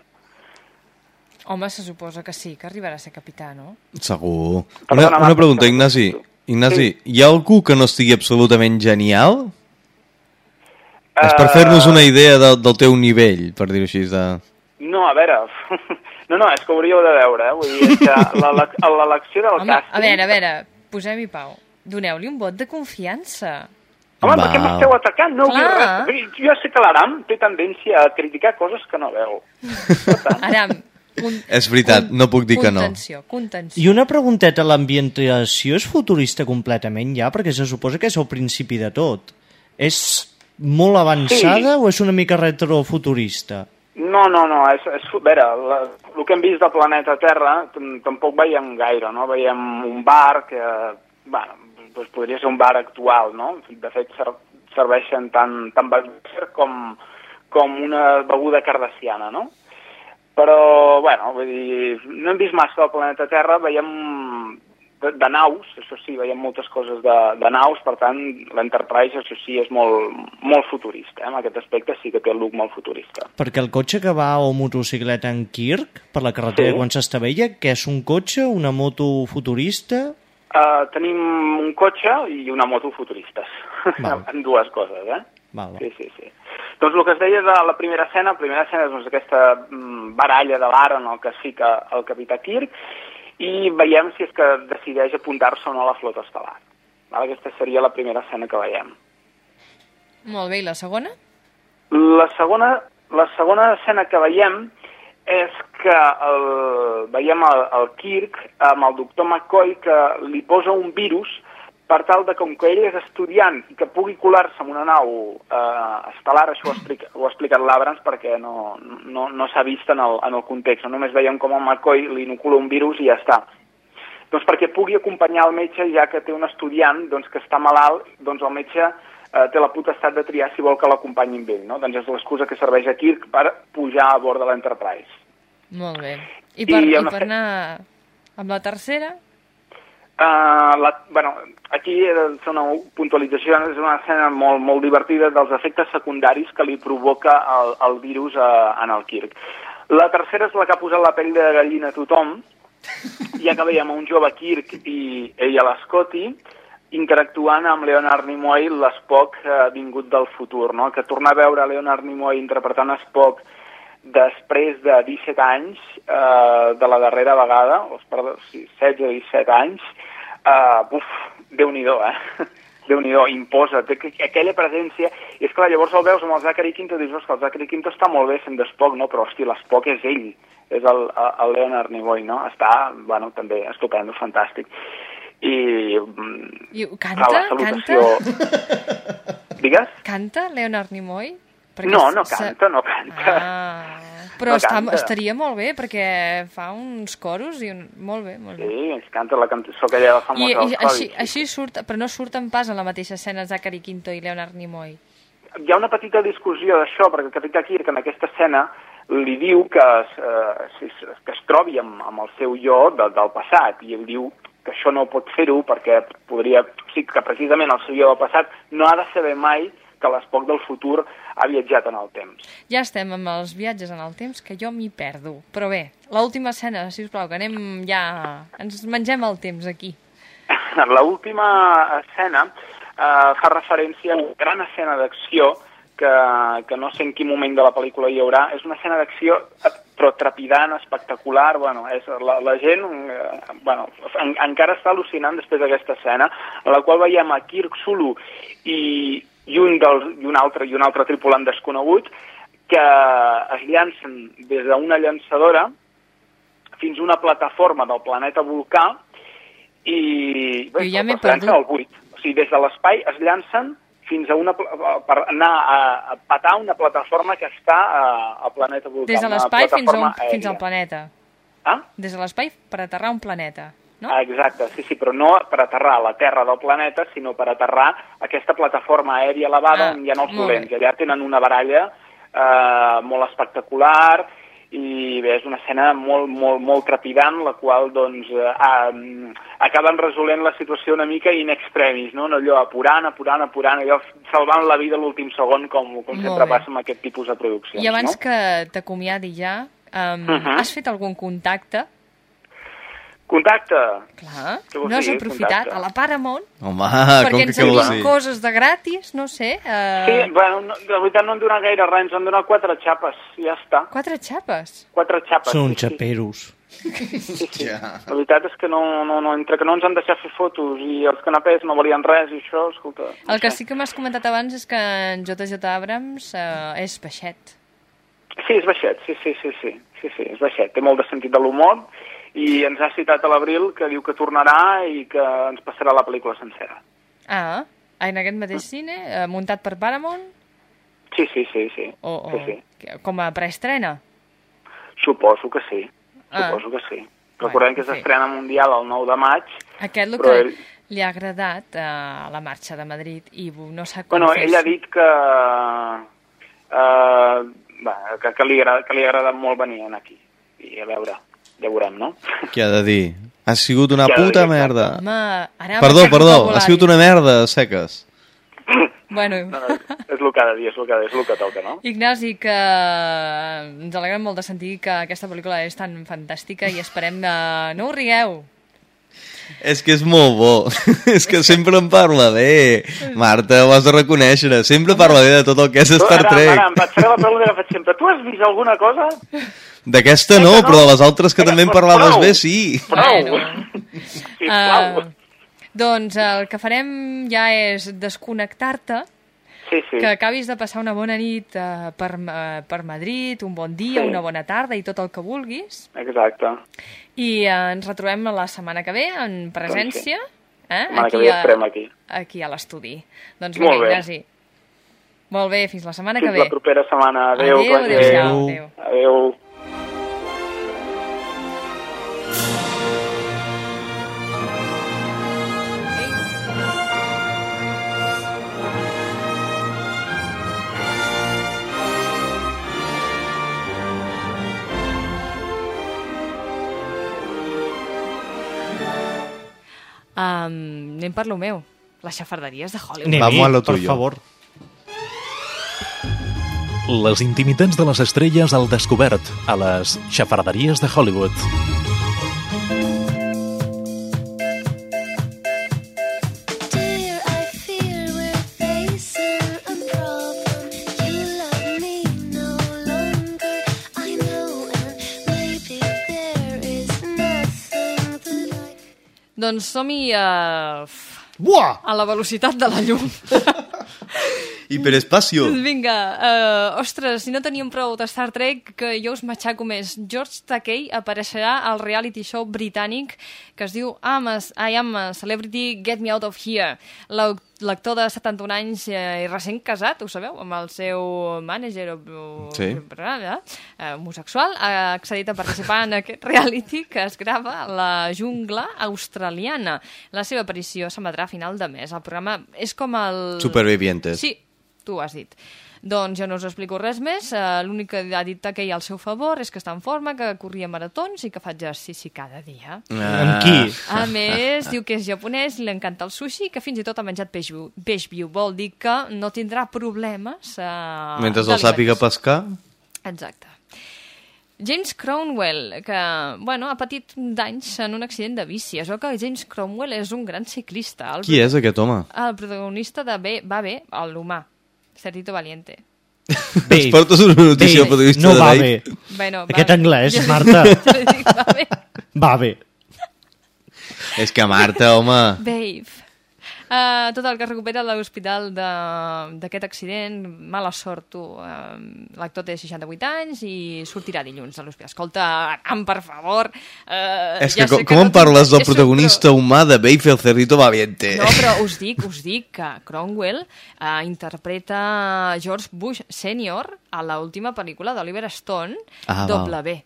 Home, se suposa que sí, que arribarà a ser capità, no? Segur. Perdona, Una, una pregunta, Ignasi. Ignasi, hi ha algú que no estigui absolutament genial? És per Eh, fer-nos una idea de, del teu nivell, per dir-ho així. De... No, a veure... No, no, és que ho hauríeu de veure, eh? Vull dir, és que l'elec- l'elecció del Home, càsting... a veure, a veure, posem-hi pau. Doneu-li un vot de confiança. Home, per què m'esteu atacant? No Clar. res. Vull dir, Jo sé que l'Aram té tendència a criticar coses que no veu. Aram, un, És veritat, no puc dir que no. contenció, contenció. I una pregunteta, l'ambientació és futurista completament ja? Perquè se suposa que és el principi de tot. És molt avançada Sí. o és una mica retrofuturista? No, no, no, és, és, a veure, la, el que hem vist del planeta Terra tam- tampoc veiem gaire, no? Veiem un bar que, bueno, doncs podria ser un bar actual, no? De fet, ser, serveixen tant, tant com, com una beguda cardassiana, no? Però, bueno, vull dir, no hem vist massa del planeta Terra, veiem de, de naus, això sí, veiem moltes coses de, de naus, per tant, l'Enterprise, això sí, és molt, molt futurista, eh? en aquest aspecte sí que té el look molt futurista. Perquè el cotxe que va o motocicleta en Kirk per la carretera Sí. quan s'estavella, que és un cotxe, una moto futurista... Uh, tenim un cotxe i una moto futuristes, en dues coses, eh? Val, val. Sí, sí, sí. Doncs el que es deia de la primera escena, la primera escena és doncs, aquesta mm, baralla de bar en el que es fica el capità Kirk i veiem si és que decideix apuntar-se o no a la flota estel·lar. Val? Aquesta seria la primera escena que veiem. Molt bé, i la segona? La segona, la segona escena que veiem és que el, veiem el, el Kirk amb el doctor McCoy que li posa un virus per tal de com que ell és estudiant i que pugui colar-se en una nau eh, estel·lar, això ho, explica, ho ha explicat l'Abrams perquè no, no, no s'ha vist en el, en el context, no només veiem com el McCoy li inocula un virus i ja està. Doncs perquè pugui acompanyar el metge, ja que té un estudiant doncs, que està malalt, doncs el metge eh, té la potestat de triar si vol que l'acompanyi amb ell, no? Doncs és l'excusa que serveix a Kirk per pujar a bord de l'Enterprise. Molt bé. I per, I i, per anar amb la tercera? Uh, la, bueno, aquí de fer una puntualització, és una escena molt, molt divertida dels efectes secundaris que li provoca el, el virus a, en el Kirk. La tercera és la que ha posat la pell de gallina a tothom, ja que veiem un jove Kirk i ella l'Scotty interactuant amb Leonard Nimoy, l'Spock eh, vingut del futur, no? que tornar a veure Leonard Nimoy interpretant Spock després de 17 anys eh, de la darrera vegada, o perdó, sí, 16 o 17 anys, eh, buf, Déu-n'hi-do, eh? Déu-n'hi-do, imposa, té que- aquella presència, i és clar, llavors el veus amb el Zachary Quinto i dius, ostres, el Zachary Quinto està molt bé sent d'Spock, no? però hosti, l'Spock és ell, és el, el Leonard Nimoy, no? Està, bueno, també estupendo, fantàstic. I, mm, I clar, canta? la salutació... Digues? Canta Leonard Nimoy? No, no se- canta, no canta. Ah, però No està, canta. estaria molt bé perquè fa uns coros i un... molt bé, molt bé. Sí, ens canta la cançó aquella I, famosa i dels així, així surt, però no surten pas en la mateixa escena Zachary Quinto i Leonard Nimoy. Hi ha una petita discussió d'això, perquè el Capità Kirk en aquesta escena li diu que es, eh, que es trobi amb, amb el seu jo de, del passat, i ell diu que això no pot fer-ho perquè podria... Sí, que precisament el seu jo del passat no ha de saber mai que l'Espoc del futur ha viatjat en el temps. Ja estem amb els viatges en el temps, que jo m'hi perdo. Però bé, l'última escena, si us plau, que anem ja... Ens mengem el temps aquí. La última escena eh, fa referència a una gran escena d'acció que, que no sé en quin moment de la pel·lícula hi haurà. És una escena d'acció però trepidant, espectacular. Bueno, és, la, la gent eh, bueno, en, encara està al·lucinant després d'aquesta escena, en la qual veiem a Kirk Sulu i, i, un, dels, i, un, altre, i un altre tripulant desconegut que es llancen des d'una llançadora fins a una plataforma del planeta Volcà i bé, Jo ja m'he perdut. al buit. O sigui, des de l'espai es llancen fins a una, per anar a, a patar una plataforma que està a, al planeta Volcà. Des de l'espai fins, a un, fins al planeta. Ah? Des de l'espai per aterrar un planeta. No? Ah, exacte, sí, sí, però no per aterrar a la Terra del planeta, sinó per aterrar aquesta plataforma aèria elevada Ah, on hi ha els dolents. Allà tenen una baralla eh, molt espectacular i bé, és una escena molt, molt, molt trepidant, la qual doncs eh, acaben resolent la situació una mica in extremis, no? allò apurant, apurant, apurant, allò salvant la vida a l'últim segon, com, com Molt sempre bé. passa amb aquest tipus de produccions. I abans no? que t'acomiadi ja, um, Mhm. has fet algun contacte? Contacte! Clar, no has dir, aprofitat contacte? a la Paramount Home, com perquè que ens què han vols dit dir? coses de gratis, no sé. Uh, Sí, bueno, no, de veritat no han donat gaire res, ens han donat quatre xapes, ja està. Quatre xapes? Quatre xapes. Són sí, sí. xaperos. La veritat és que no, no, no, entre que no ens han deixat fer fotos i els canapés no valien res i això, escolta... No El que sé. sí que m'has comentat abans és que en JJ Abrams uh, és baixet. Sí, és baixet, sí, sí, sí, sí, sí, sí, és baixet. Té molt de sentit de l'humor i ens ha citat a l'abril que diu que tornarà i que ens passarà la pel·lícula sencera. Ah, en aquest mateix cine, uh, muntat per Paramount, Sí, sí, sí, sí. o, o sí, sí. que- com a preestrena? Suposo que sí, Ah. suposo que sí. Recordem que sí. s'estrena mundial el 9 de maig. Aquest el que ell- li ha agradat uh, a la marxa de Madrid i no s'ha Bueno, confés. ell ha dit que, va, que, que, li agrada, que li ha agradat molt venir aquí. I a veure, ja veurem, no? Què ha de dir? Ha sigut una dir, puta exacte. merda. Home, ara Perdó, perdó, ha sigut una merda, seques. Bueno, No, no, és el que ha de dir, és el que, és el que toca, no? Ignasi, que ens alegrem molt de sentir que aquesta pel·lícula és tan fantàstica i esperem que no us rigueu. És que és molt bo. és que sempre em parla bé. Marta, ho has de reconèixer. Sempre parla bé de tot el que és Star ara, Trek. Ara, em vaig fer la pregunta que faig sempre. Tu has vist alguna cosa? D'aquesta no, però de les altres que també doncs parlaves prou. bé, sí. Prou! Uh, Sisplau. doncs el que farem ja és desconnectar-te, Sí, sí. que acabis de passar una bona nit uh, per, uh, per Madrid, un bon dia, Sí. una bona tarda i tot el que vulguis. Exacte. I uh, ens retrobem la setmana que ve en presència Eh? Setmana ve estarem aquí. Aquí a l'estudi. Doncs Molt vinga, bé. Ignasi. Molt bé, fins la setmana Fins que ve. la propera setmana. Adéu, Adéu, adéu-siau, bé. adéu. Adéu. Um, anem per lo meu. Les xafarderies de Hollywood. Anem-hi, Vamos a lo per tuyo. favor. Les intimitats de les estrelles al descobert a les xafarderies de Hollywood. Doncs som-hi a... Buah! a la velocitat de la llum. Hiperespacio. Vinga, uh, ostres, si no teníem prou de Star Trek, que jo us matxaco més. George Takei apareixerà al reality show britànic que es diu I'm a, I am a Celebrity, Get Me Out of Here. L'au- L'actor de 71 anys eh, i recent casat, ho sabeu, amb el seu mànager o, o- Sí. eh, homosexual, ha accedit a participar en aquest reality que es grava a la jungla australiana. La seva aparició s'emetrà a final de mes. El programa és com el... Supervivientes. Sí, tu ho has dit. Doncs jo no us explico res més. Uh, L'únic que ha dit que hi ha al seu favor és que està en forma, que corria maratons i que fa exercici cada dia. Ah. Amb qui? A més, diu que és japonès, li encanta el sushi i que fins i tot ha menjat peix viu. Peix viu vol dir que no tindrà problemes. Uh, Mentre el sàpiga pescar... Exacte. James Cromwell, que bueno, ha patit danys en un accident de bici. Es veu que James Cromwell és un gran ciclista. El Qui és aquest home? El protagonista de B, va bé, l'humà. Cerdito Valiente. Ens portes una notícia Bé, al periodista no de va bé. Bueno, va Aquest bé. anglès, Marta. jo dic, va bé. Va bé. És que Marta, home... Babe. Uh, tot el que es recupera a l'hospital de- d'aquest accident, mala sort tu. Uh, L'actor té 68 anys i sortirà dilluns a l'hospital. Escolta, Aram, per favor. Uh, És que, com, com em parles del protagonista humà de Babe el Cerrito Valiente? No, però us dic, us dic que Cromwell uh, interpreta George Bush Senior a l'última pel·lícula d'Oliver Stone, Ah, B.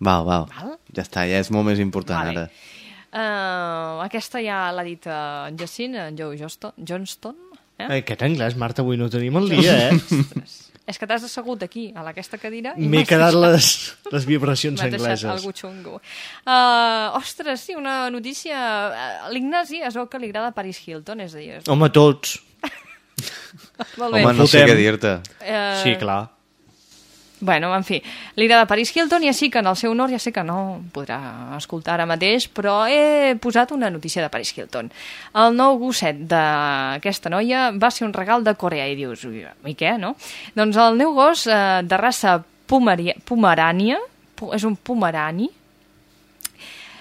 Val, val. Val? Ja està, ja és molt més important Vale. ara. Uh, aquesta ja l'ha dit uh, en Jacint, en Joe Johnston. Johnston eh? Eh, Aquest anglès, Marta, avui no tenim el dia, eh? És que t'has assegut aquí, a aquesta cadira... i M'he quedat deixat- les, les vibracions M'ha deixat angleses. algú xungo. Uh, ostres, sí, una notícia... Uh, L'Ignasi es veu que li agrada Paris Hilton, és a dir... És... Home, tots. Molt bé. Home, no sé què dir-te. Eh, Sí, clar. Bueno, en fi, li agrada Paris Hilton i així que en el seu honor ja sé que no podrà escoltar ara mateix, però he posat una notícia de Paris Hilton. El nou gosset d'aquesta noia va ser un regal de Corea i dius, i què, no? Doncs el meu gos eh, de raça Pomeria, Pomerània, és un pomerani,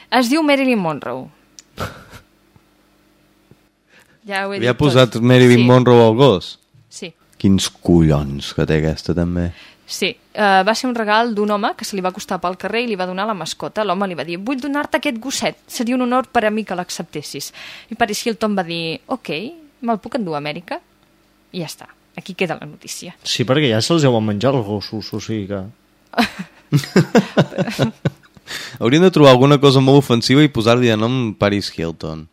es diu Marilyn Monroe. Ja ho he Havia dit tot. posat Marilyn sí, Monroe al gos? Sí. Quins collons que té aquesta, també. Sí, uh, va ser un regal d'un home que se li va costar pel carrer i li va donar la mascota. L'home li va dir, vull donar-te aquest gosset, seria un honor per a mi que l'acceptessis. I Paris Hilton va dir, ok, me'l puc endur a Amèrica? I ja està, aquí queda la notícia. Sí, perquè ja se'ls deuen menjar els gossos, o sigui que... Haurien de trobar alguna cosa molt ofensiva i posar-li de nom Paris Hilton.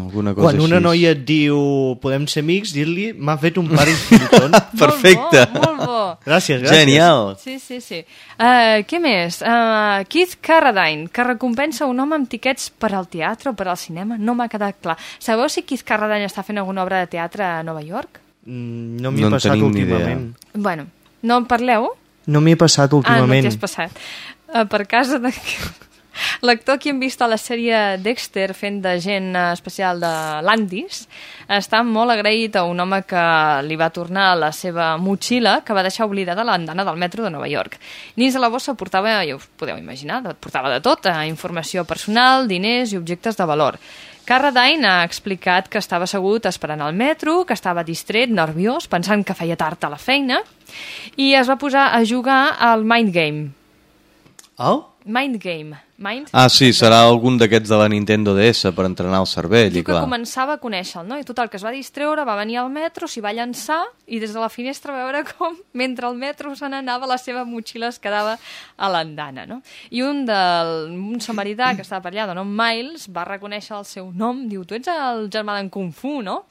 Alguna cosa Quan una així. noia et diu podem ser amics, dir-li m'ha fet un Paris Hilton. Perfecte. Molt bo, molt bo. Gràcies, gràcies. Genial. Sí, sí, sí. Uh, què més? Uh, Keith Carradine, que recompensa un home amb tiquets per al teatre o per al cinema. No m'ha quedat clar. Sabeu si Keith Carradine està fent alguna obra de teatre a Nova York? Mm, no m'hi No he passat últimament. Bueno, no en parleu? No m'hi he passat Ah, no últimament. t'hi has passat. Uh, per casa de... L'actor que hem vist a la sèrie Dexter fent de gent eh, especial de Landis està molt agraït a un home que li va tornar la seva motxilla que va deixar oblidada a l'andana del metro de Nova York. Dins de la bossa portava, ja us podeu imaginar, portava de tot, eh, informació personal, diners i objectes de valor. Carradine ha explicat que estava assegut esperant al metro, que estava distret, nerviós, pensant que feia tard a la feina, i es va posar a jugar al Mind Game. Oh? Mind Game. Mind? Ah, sí, serà algun d'aquests de la Nintendo DS per entrenar el cervell, Diu i que clar. començava a conèixer-lo, no? I total, que es va distreure, va venir al metro, s'hi va llançar i des de la finestra va veure com, mentre el metro se n'anava, la seva motxilla es quedava a l'andana, no? I un del un samarità que estava per allà, de nom Miles, va reconèixer el seu nom, diu, tu ets el germà d'en Kung Fu, no?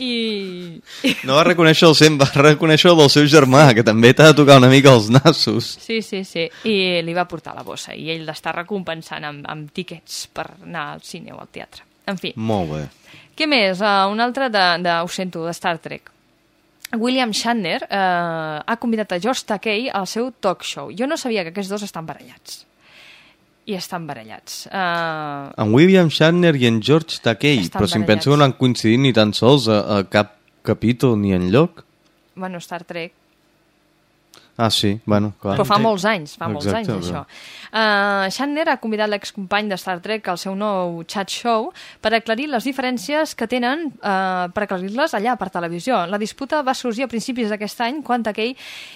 I... No va reconèixer el Sem, va reconèixer el del seu germà, que també t'ha de tocar una mica els nassos. Sí, sí, sí. I li va portar la bossa i ell l'està recompensant amb, amb tíquets per anar al cine o al teatre. En fi. Molt bé. Què més? Uh, un altre de, de, ho sento, de Star Trek. William Shatner uh, ha convidat a George Takei al seu talk show. Jo no sabia que aquests dos estan barallats. I estan barallats. Uh, En William Shatner i en George Takei, Estan però si em barallats. penso que no han coincidit ni tan sols a, a cap capítol ni en lloc. bueno, Star Trek. Ah, sí, bueno, clar. Però fa molts anys, fa molts Exacte, anys, però- això. Uh, Shatner ha convidat l'excompany de Star Trek al seu nou chat show per aclarir les diferències que tenen, uh, per aclarir-les allà per televisió. La disputa va sorgir a principis d'aquest any quan aquell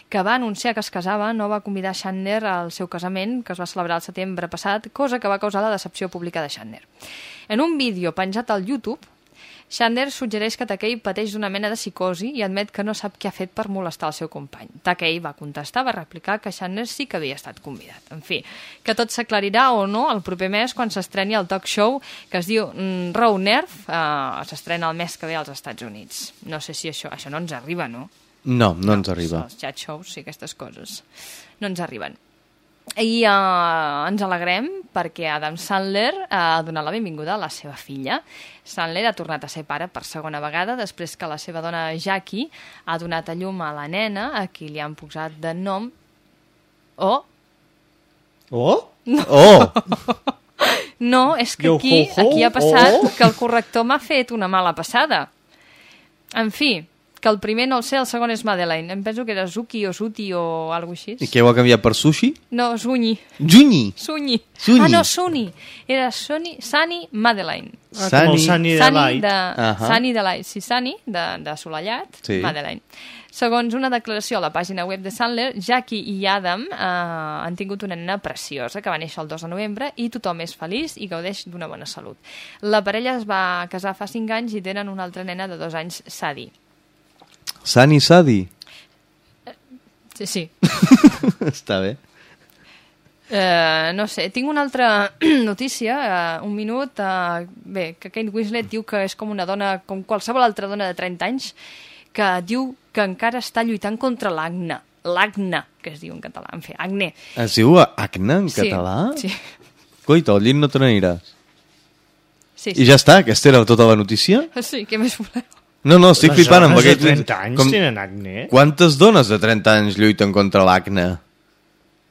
que va anunciar que es casava no va convidar Shatner al seu casament, que es va celebrar el setembre passat, cosa que va causar la decepció pública de Shatner. En un vídeo penjat al YouTube, Shatner suggereix que Takei pateix d'una mena de psicosi i admet que no sap què ha fet per molestar el seu company. Takei va contestar, va replicar que Shatner sí que havia estat convidat. En fi, que tot s'aclarirà o no el proper mes quan s'estreni el talk show que es diu mm, Raw Nerve, eh, s'estrena el mes que ve als Estats Units. No sé si això, això no ens arriba, no? No, no ens arriba. Els chat shows i aquestes coses no ens arriben. I uh, ens alegrem perquè Adam Sandler uh, ha donat la benvinguda a la seva filla. Sandler ha tornat a ser pare per segona vegada després que la seva dona Jackie ha donat a llum a la nena a qui li han posat de nom... Oh, Oh? Oh! no, és que aquí, aquí ha passat que el corrector m'ha fet una mala passada. En fi, que el primer no el sé, el segon és Madeleine. Em penso que era Zuki o Zuti o alguna així. I què ho ha canviat per sushi? No, Zunyi. Junyi! Sunyi. Sunyi. Ah, no, Suni. Era Sony, Sunny Madeleine. Ah, com el Sunny de Light. de, Ahà. Sunny de Light. Sí, Sunny, de, de Solallat, Sí. Madeleine. Segons una declaració a la pàgina web de Sandler, Jackie i Adam eh, han tingut una nena preciosa que va néixer el 2 de novembre i tothom és feliç i gaudeix d'una bona salut. La parella es va casar fa 5 anys i tenen una altra nena de 2 anys, Sadie. Sani Sadi. Sí, sí. Està bé. Eh, no sé, tinc una altra notícia, uh, un minut. Uh, bé, que Kate Winslet diu que és com una dona, com qualsevol altra dona de 30 anys, que diu que encara està lluitant contra l'acne. L'acne, que es diu en català. En fi, acne. Es diu acne en Sí, català? Sí, Coita, al llit no te n'aniràs. sí. I ja està, aquesta era tota la notícia? Sí, què més voleu? No, no, estic Les flipant amb dones de aquest... 30 anys tenen acne, eh? Quantes dones de 30 anys lluiten contra l'acne?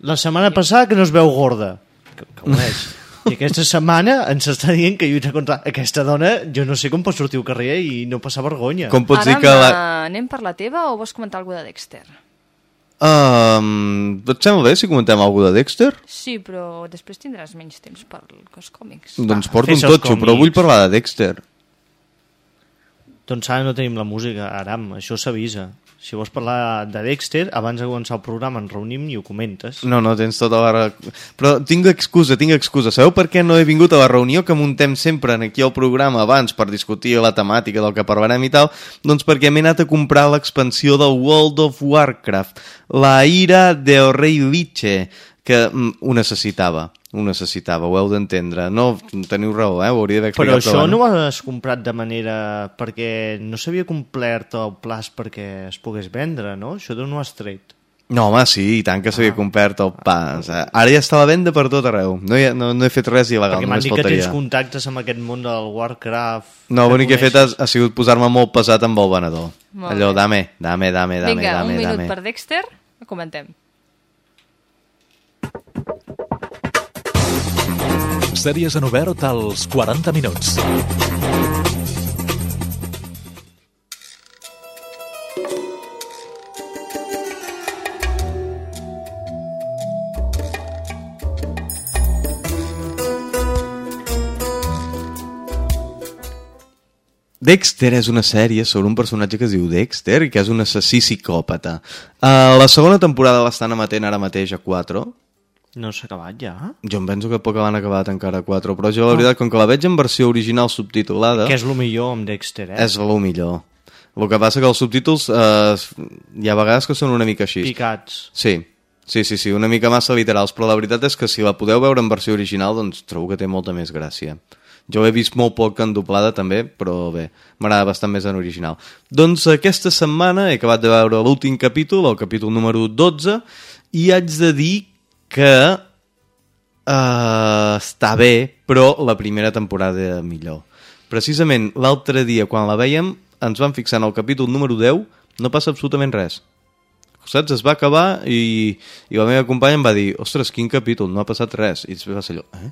La setmana passada que no es veu gorda. Que, que ho és. I aquesta setmana ens està dient que lluita contra... Aquesta dona, jo no sé com pot sortir al carrer i no passar vergonya. Com pots Ara dir que... La... anem per la teva o vols comentar alguna de Dexter? Um, et sembla bé si comentem alguna de Dexter? Sí, però després tindràs menys temps per els còmics. doncs porto un totxo, però vull parlar de Dexter. Doncs ara no tenim la música, Aram, això s'avisa. Si vols parlar de Dexter, abans de començar el programa ens reunim i ho comentes. No, no, tens tota la... Però tinc excusa, tinc excusa. Sabeu per què no he vingut a la reunió que muntem sempre en aquí al programa abans per discutir la temàtica del que parlarem i tal? Doncs perquè m'he anat a comprar l'expansió del World of Warcraft, la ira del rei Liche, que mm, ho necessitava, ho necessitava, ho heu d'entendre. No, teniu raó, eh? Ho hauria d'haver Però això abans. no ho has comprat de manera... perquè no s'havia complert el plaç perquè es pogués vendre, no? Això d'on ho has tret? No, home, sí, i tant que Ah. s'havia complert el pas. Ara ja està a la venda per tot arreu. No, ha, no, no he fet res il·legal, perquè m'han només dit que faltaria. tens contactes amb aquest món del Warcraft... No, l'únic que he fet ha, ha sigut posar-me molt pesat amb el venedor. Molt Allò, bé. dame, dame, dame, dame, Vinga, dame, un minut dame. per Dexter, comentem. Sèries en obert als 40 minuts. Dexter és una sèrie sobre un personatge que es diu Dexter i que és un assassí psicòpata. Uh, la segona temporada l'estan emetent ara mateix a 4. No s'ha acabat ja? Jo em penso que poc han acabat encara 4, però jo la veritat, com que la veig en versió original subtitulada... Que és el millor amb Dexter, eh? És el millor. El que passa que els subtítols eh, hi ha vegades que són una mica així. Picats. Sí, sí, sí, sí, una mica massa literals, però la veritat és que si la podeu veure en versió original, doncs trobo que té molta més gràcia. Jo l'he vist molt poc en doblada també, però bé, m'agrada bastant més en original. Doncs aquesta setmana he acabat de veure l'últim capítol, el capítol número 12, i haig de dir que uh, està bé, però la primera temporada era millor. Precisament l'altre dia, quan la veiem, ens vam fixar en el capítol número 10, no passa absolutament res. Saps? Es va acabar i, i la meva companya em va dir ostres, quin capítol, no ha passat res. I després va ser allò, eh?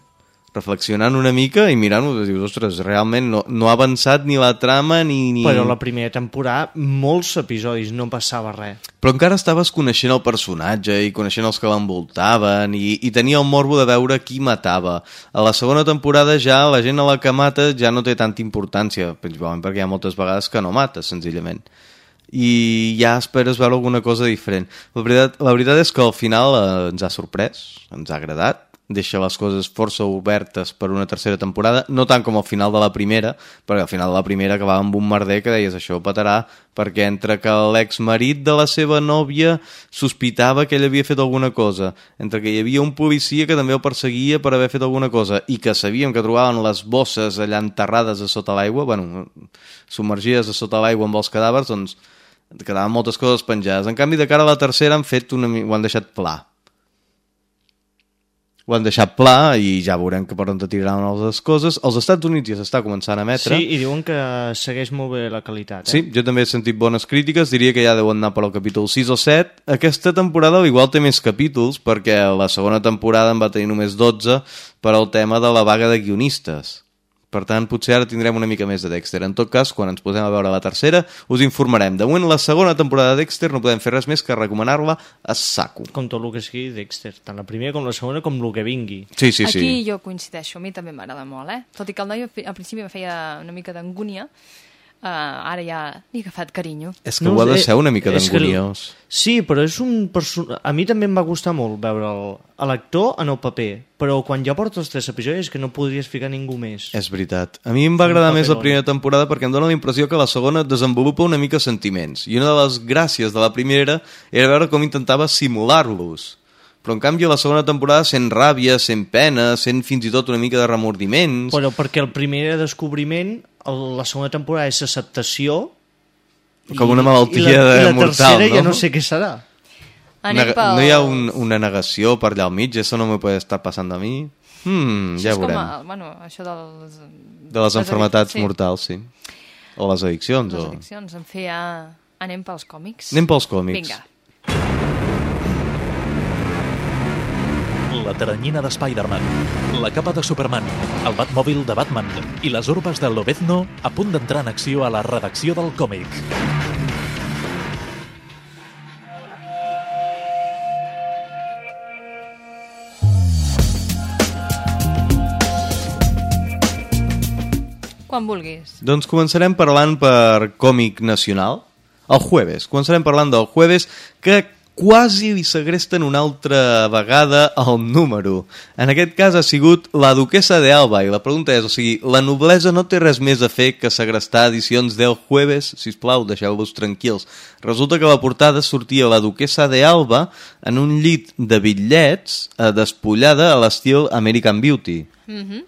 Reflexionant una mica i mirant-ho, dius, ostres, realment no, no ha avançat ni la trama ni... ni... Però la primera temporada, molts episodis, no passava res. Però encara estaves coneixent el personatge i coneixent els que l'envoltaven i, i tenia el morbo de veure qui matava. A la segona temporada ja la gent a la que mata ja no té tanta importància, principalment perquè hi ha moltes vegades que no mata, senzillament. I ja esperes veure alguna cosa diferent. La veritat, la veritat és que al final eh, ens ha sorprès, ens ha agradat, deixa les coses força obertes per una tercera temporada, no tant com al final de la primera, perquè al final de la primera acabava amb un merder que deies això petarà, perquè entre que l'exmarit de la seva nòvia sospitava que ell havia fet alguna cosa, entre que hi havia un policia que també el perseguia per haver fet alguna cosa, i que sabíem que trobaven les bosses allà enterrades a sota l'aigua, bueno, submergides a sota l'aigua amb els cadàvers, doncs quedaven moltes coses penjades. En canvi, de cara a la tercera han fet una, ho han deixat pla ho han deixat pla i ja veurem que per on tiraran les coses. Als Estats Units ja s'està començant a emetre. Sí, i diuen que segueix molt bé la qualitat. Eh? Sí, jo també he sentit bones crítiques, diria que ja deuen anar per al capítol 6 o 7. Aquesta temporada al igual té més capítols, perquè la segona temporada en va tenir només 12 per al tema de la vaga de guionistes. Per tant, potser ara tindrem una mica més de Dexter. En tot cas, quan ens posem a veure la tercera, us informarem. De moment, la segona temporada de Dexter no podem fer res més que recomanar-la a saco. Com tot el que sigui Dexter, tant la primera com la segona com el que vingui. Sí, sí, Aquí sí. jo coincideixo, a mi també m'agrada molt, eh? Tot i que el noi al principi em feia una mica d'angúnia, uh, ara ja li he agafat carinyo. És que ho ha de sé, ser una mica és que-. Sí, però és un perso... A mi també em va gustar molt veure l'actor en el paper, però quan ja porto els tres episodis és que no podries ficar ningú més. És veritat. A mi em va agradar més la primera temporada perquè em dóna la impressió que la segona desenvolupa una mica sentiments. I una de les gràcies de la primera era veure com intentava simular-los. Però en canvi a la segona temporada sent ràbia, sent pena, sent fins i tot una mica de remordiments... Però perquè el primer era descobriment, el- la segona temporada és acceptació... Com una malaltia i la, de i la mortal, tercera ja no? no sé què serà. Anem pel... No hi ha un, una negació per allà al mig? Eso no me puede estar passant a mi? Hmm, Això ja és com veurem. a, bueno, això dels... De les enfermetats sí, mortals, sí. O les addiccions. Les o... addiccions. En fi, ja... Anem pels còmics. Anem pels còmics. Vinga. La teranyina de Spider-Man, la capa de Superman, el Batmòbil de Batman i les urbes de Lobezno a punt d'entrar en acció a la redacció del còmic. Quan vulguis. Doncs començarem parlant per còmic nacional, el jueves. Començarem parlant del jueves, que quasi li segresten una altra vegada el número. En aquest cas ha sigut la duquesa de Alba, i la pregunta és, o sigui, la noblesa no té res més a fer que segrestar edicions del jueves? Si plau, deixeu-vos tranquils. Resulta que la portada sortia la duquesa de Alba en un llit de bitllets eh, despullada a l'estil American Beauty Mhm.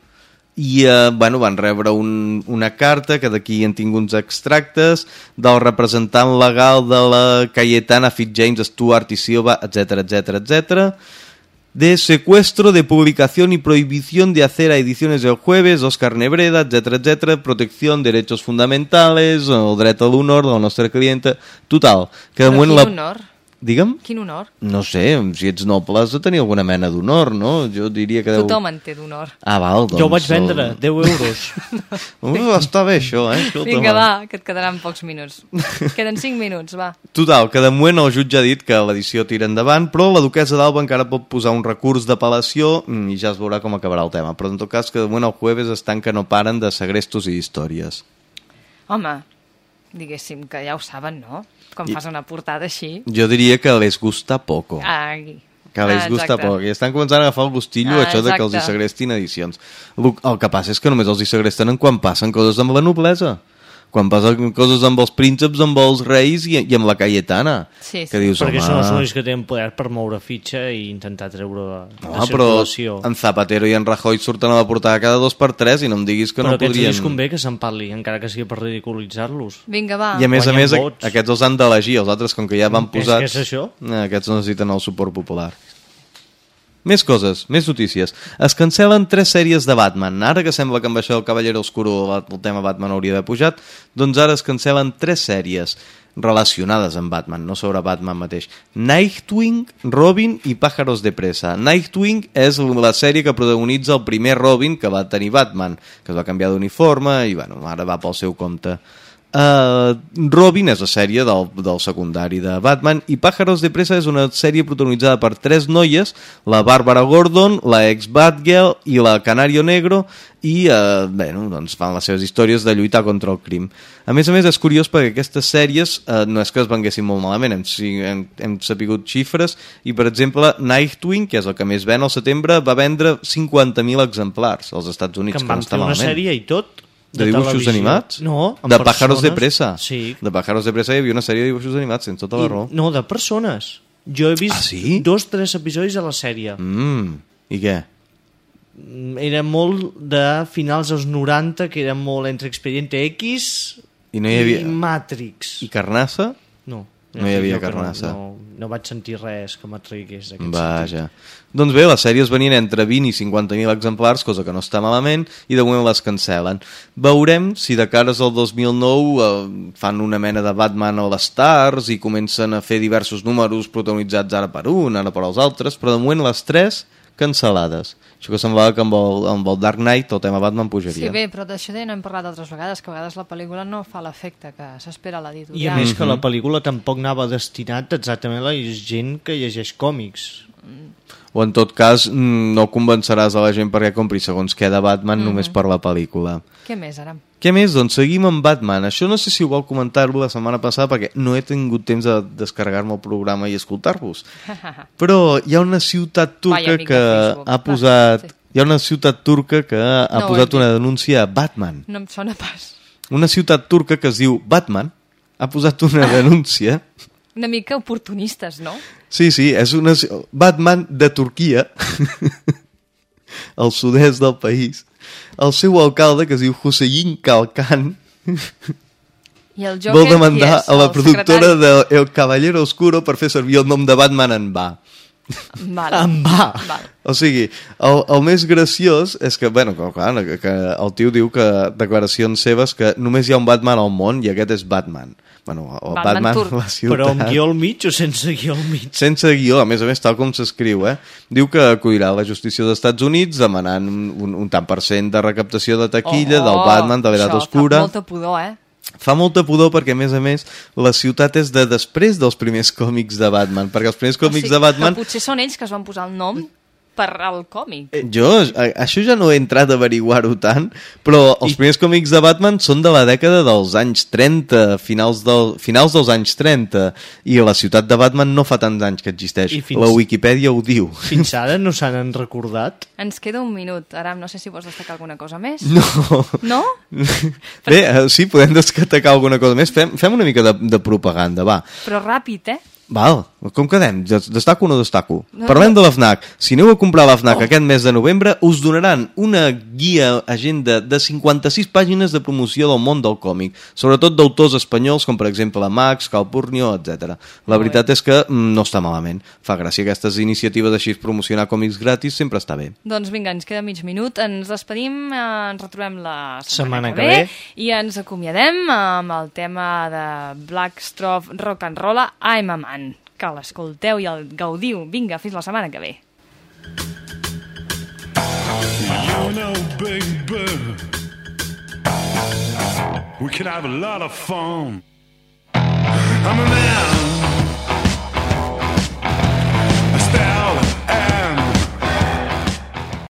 I eh, bueno, van rebre un, una carta que d'aquí han tingut uns extractes del representant legal de la Cayetana Fitzjames Stuart i Silva, etc etc etc de secuestro de publicación y prohibición de hacer a ediciones del jueves, Oscar Nebreda, etc etc protección, derechos fundamentales, o dret a l'honor del nostre cliente, total, que de moment la... honor? Digue'm? Quin honor? No sé, si ets noble has de tenir alguna mena d'honor, no? Jo diria que... deu- Tothom en té d'honor. Ah, val, doncs... Jo ho vaig vendre, el- 10 euros. Uh, està bé això, eh? Escolta, Vinga, va, que et quedaran pocs minuts. Queden 5 minuts, va. Total, que de moment el jutge ha dit que l'edició tira endavant, però la duquesa d'Alba encara pot posar un recurs d'apel·lació mm, i ja es veurà com acabarà el tema. Però en tot cas que de moment el jueves estan que no paren de segrestos i històries. Home, diguéssim que ja ho saben, no? Quan I- fas una portada així... Jo diria que les gusta poco. Ai, que les Ah, gusta poc. I estan començant a agafar el gustillo Ah, això de que els hi segrestin edicions. El que passa és que només els hi segresten quan passen coses amb la noblesa. Quan passen coses amb els prínceps, amb els reis i, i amb la Cayetana. Sí, sí. Que dius, Perquè home... són els únics que tenen poder per moure fitxa i intentar treure de, de Home, però circulació. en Zapatero i en Rajoy surten a la portada cada dos per tres i no em diguis que però no aquests podrien... els convé que se'n parli, encara que sigui per ridiculitzar-los. Vinga, va. I a més a Guanyen més, a- vots. aquests els han d'elegir, els altres, com que ja van Què és- posats... què és això? Aquests necessiten el suport popular. Més coses, més notícies. Es cancelen tres sèries de Batman. Ara que sembla que amb això del Cavallero Oscuro el tema Batman hauria d'haver pujat, doncs ara es cancelen tres sèries relacionades amb Batman, no sobre Batman mateix. Nightwing, Robin i Pájaros de Presa. Nightwing és la sèrie que protagonitza el primer Robin que va tenir Batman, que es va canviar d'uniforme i bueno, ara va pel seu compte. Uh, Robin és la sèrie del, del secundari de Batman i Pájaros de Presa és una sèrie protagonitzada per tres noies, la Bàrbara Gordon, la ex-Batgirl i la Canario Negro i uh, bueno, doncs fan les seves històries de lluitar contra el crim. A més a més és curiós perquè aquestes sèries uh, no és que es venguessin molt malament, hem, hem, hem sapigut xifres i per exemple Nightwing, que és el que més ven al setembre, va vendre 50.000 exemplars als Estats Units, Que en que, van no fer una malament. sèrie i tot. De, dibuixos televisió. animats? No, de Pájaros de. Presa. Sí. De Pájaros de Presa hi havia una sèrie de dibuixos animats, tens tota la I, raó. no, de persones. Jo he vist Ah, sí? dos, tres episodis de la sèrie. Mm, I què? Mm, Era molt de finals dels 90, que era molt entre Expediente X I no hi havia- Matrix. I Carnassa? No. No hi havia carnassa. No, no, no vaig sentir res que m'atraigués d'aquest sentit. Vaja. Doncs bé, les sèries venien entre 20 i 50.000 exemplars, cosa que no està malament, i de moment les cancel·len. Veurem si de cares al 2009 eh, fan una mena de Batman All Stars i comencen a fer diversos números protagonitzats ara per un, ara per els altres, però de moment les tres cancel·lades. Això que semblava que amb el, amb el Dark Knight el tema Batman pujaria. Sí, bé, però d'això ja n'hem parlat altres vegades, que a vegades la pel·lícula no fa l'efecte que s'espera a l'editorial. I a més que Mhm. la pel·lícula tampoc anava destinat exactament a la gent que llegeix còmics. O en tot cas, mm, no convenceràs a la gent perquè compri segons què de Batman només per la pel·lícula. Què més, ara? Què més? Doncs seguim amb Batman. Això no sé si ho vol comentar-lo la setmana passada perquè no he tingut temps de descarregar-me el programa i escoltar-vos. Però hi ha una ciutat turca de que ha posat... Sí. Hi ha una ciutat turca que ha No posat una denúncia a Batman. No em sona pas. Una ciutat turca que es diu Batman ha posat una denúncia... Una mica oportunistes, no? Sí, sí, és una... Batman de Turquia, al sud-est del país. El seu alcalde, que es diu Hussein Kalkan, I el Joker, vol demandar és? a la productora secretari? de El Caballero Oscuro per fer servir el nom de Batman en va. Val. En va. Val. O sigui, el, el més graciós és que, bueno, que, clar, que, que el tio diu que declaracions seves que només hi ha un Batman al món i aquest és Batman. Bueno, o Batman Batman, turc. la ciutat. Però amb guió al mig o sense guió al mig? Sense guió, a més a més, tal com s'escriu, eh? Diu que acudirà la justícia dels Estats Units demanant un, un tant per cent de recaptació de taquilla del Batman, de l'edat Oh, això oscura. Fa molta pudor, eh? Fa molta pudor perquè, a més a més, la ciutat és de després dels primers còmics de Batman, perquè els primers còmics o sigui, de Batman... Potser són ells que es van posar el nom per al còmic. Eh, Jo, això ja no he entrat a averiguar-ho tant, però els primers còmics de Batman són de la dècada dels anys 30, finals, del, finals dels anys 30, i la ciutat de Batman no fa tants anys que existeix. I fins- La Wikipedia ho diu. Fins ara no se n'han recordat? Ens queda un minut. Aram, no sé si vols destacar alguna cosa més. No. No? Bé, eh, sí, podem destacar alguna cosa més. Fem, fem una mica de, de propaganda, va. Però ràpid, eh? Val, com quedem? Des- Destaco o no destaco? No, Parlem no. de l'AFNAC. Si aneu a comprar l'AFNAC oh. aquest mes de novembre, us donaran una guia agenda de 56 pàgines de promoció del món del còmic, sobretot d'autors espanyols com per exemple Max, Calpurnio, etc. La veritat és que mm, no està malament. Fa gràcia aquestes iniciatives així promocionar còmics gratis, sempre està bé. Doncs vinga, ens queda mig minut. Ens despedim, eh, ens retrobem la setmana, Setmana que, que ve, ve. i ens acomiadem amb el tema de Blackstrop Rock and Roll I'm a Man. Que l'escolteu i el gaudiu. Vinga, fins la setmana que ve. You know, baby, we can have a lot of fun. I'm a man.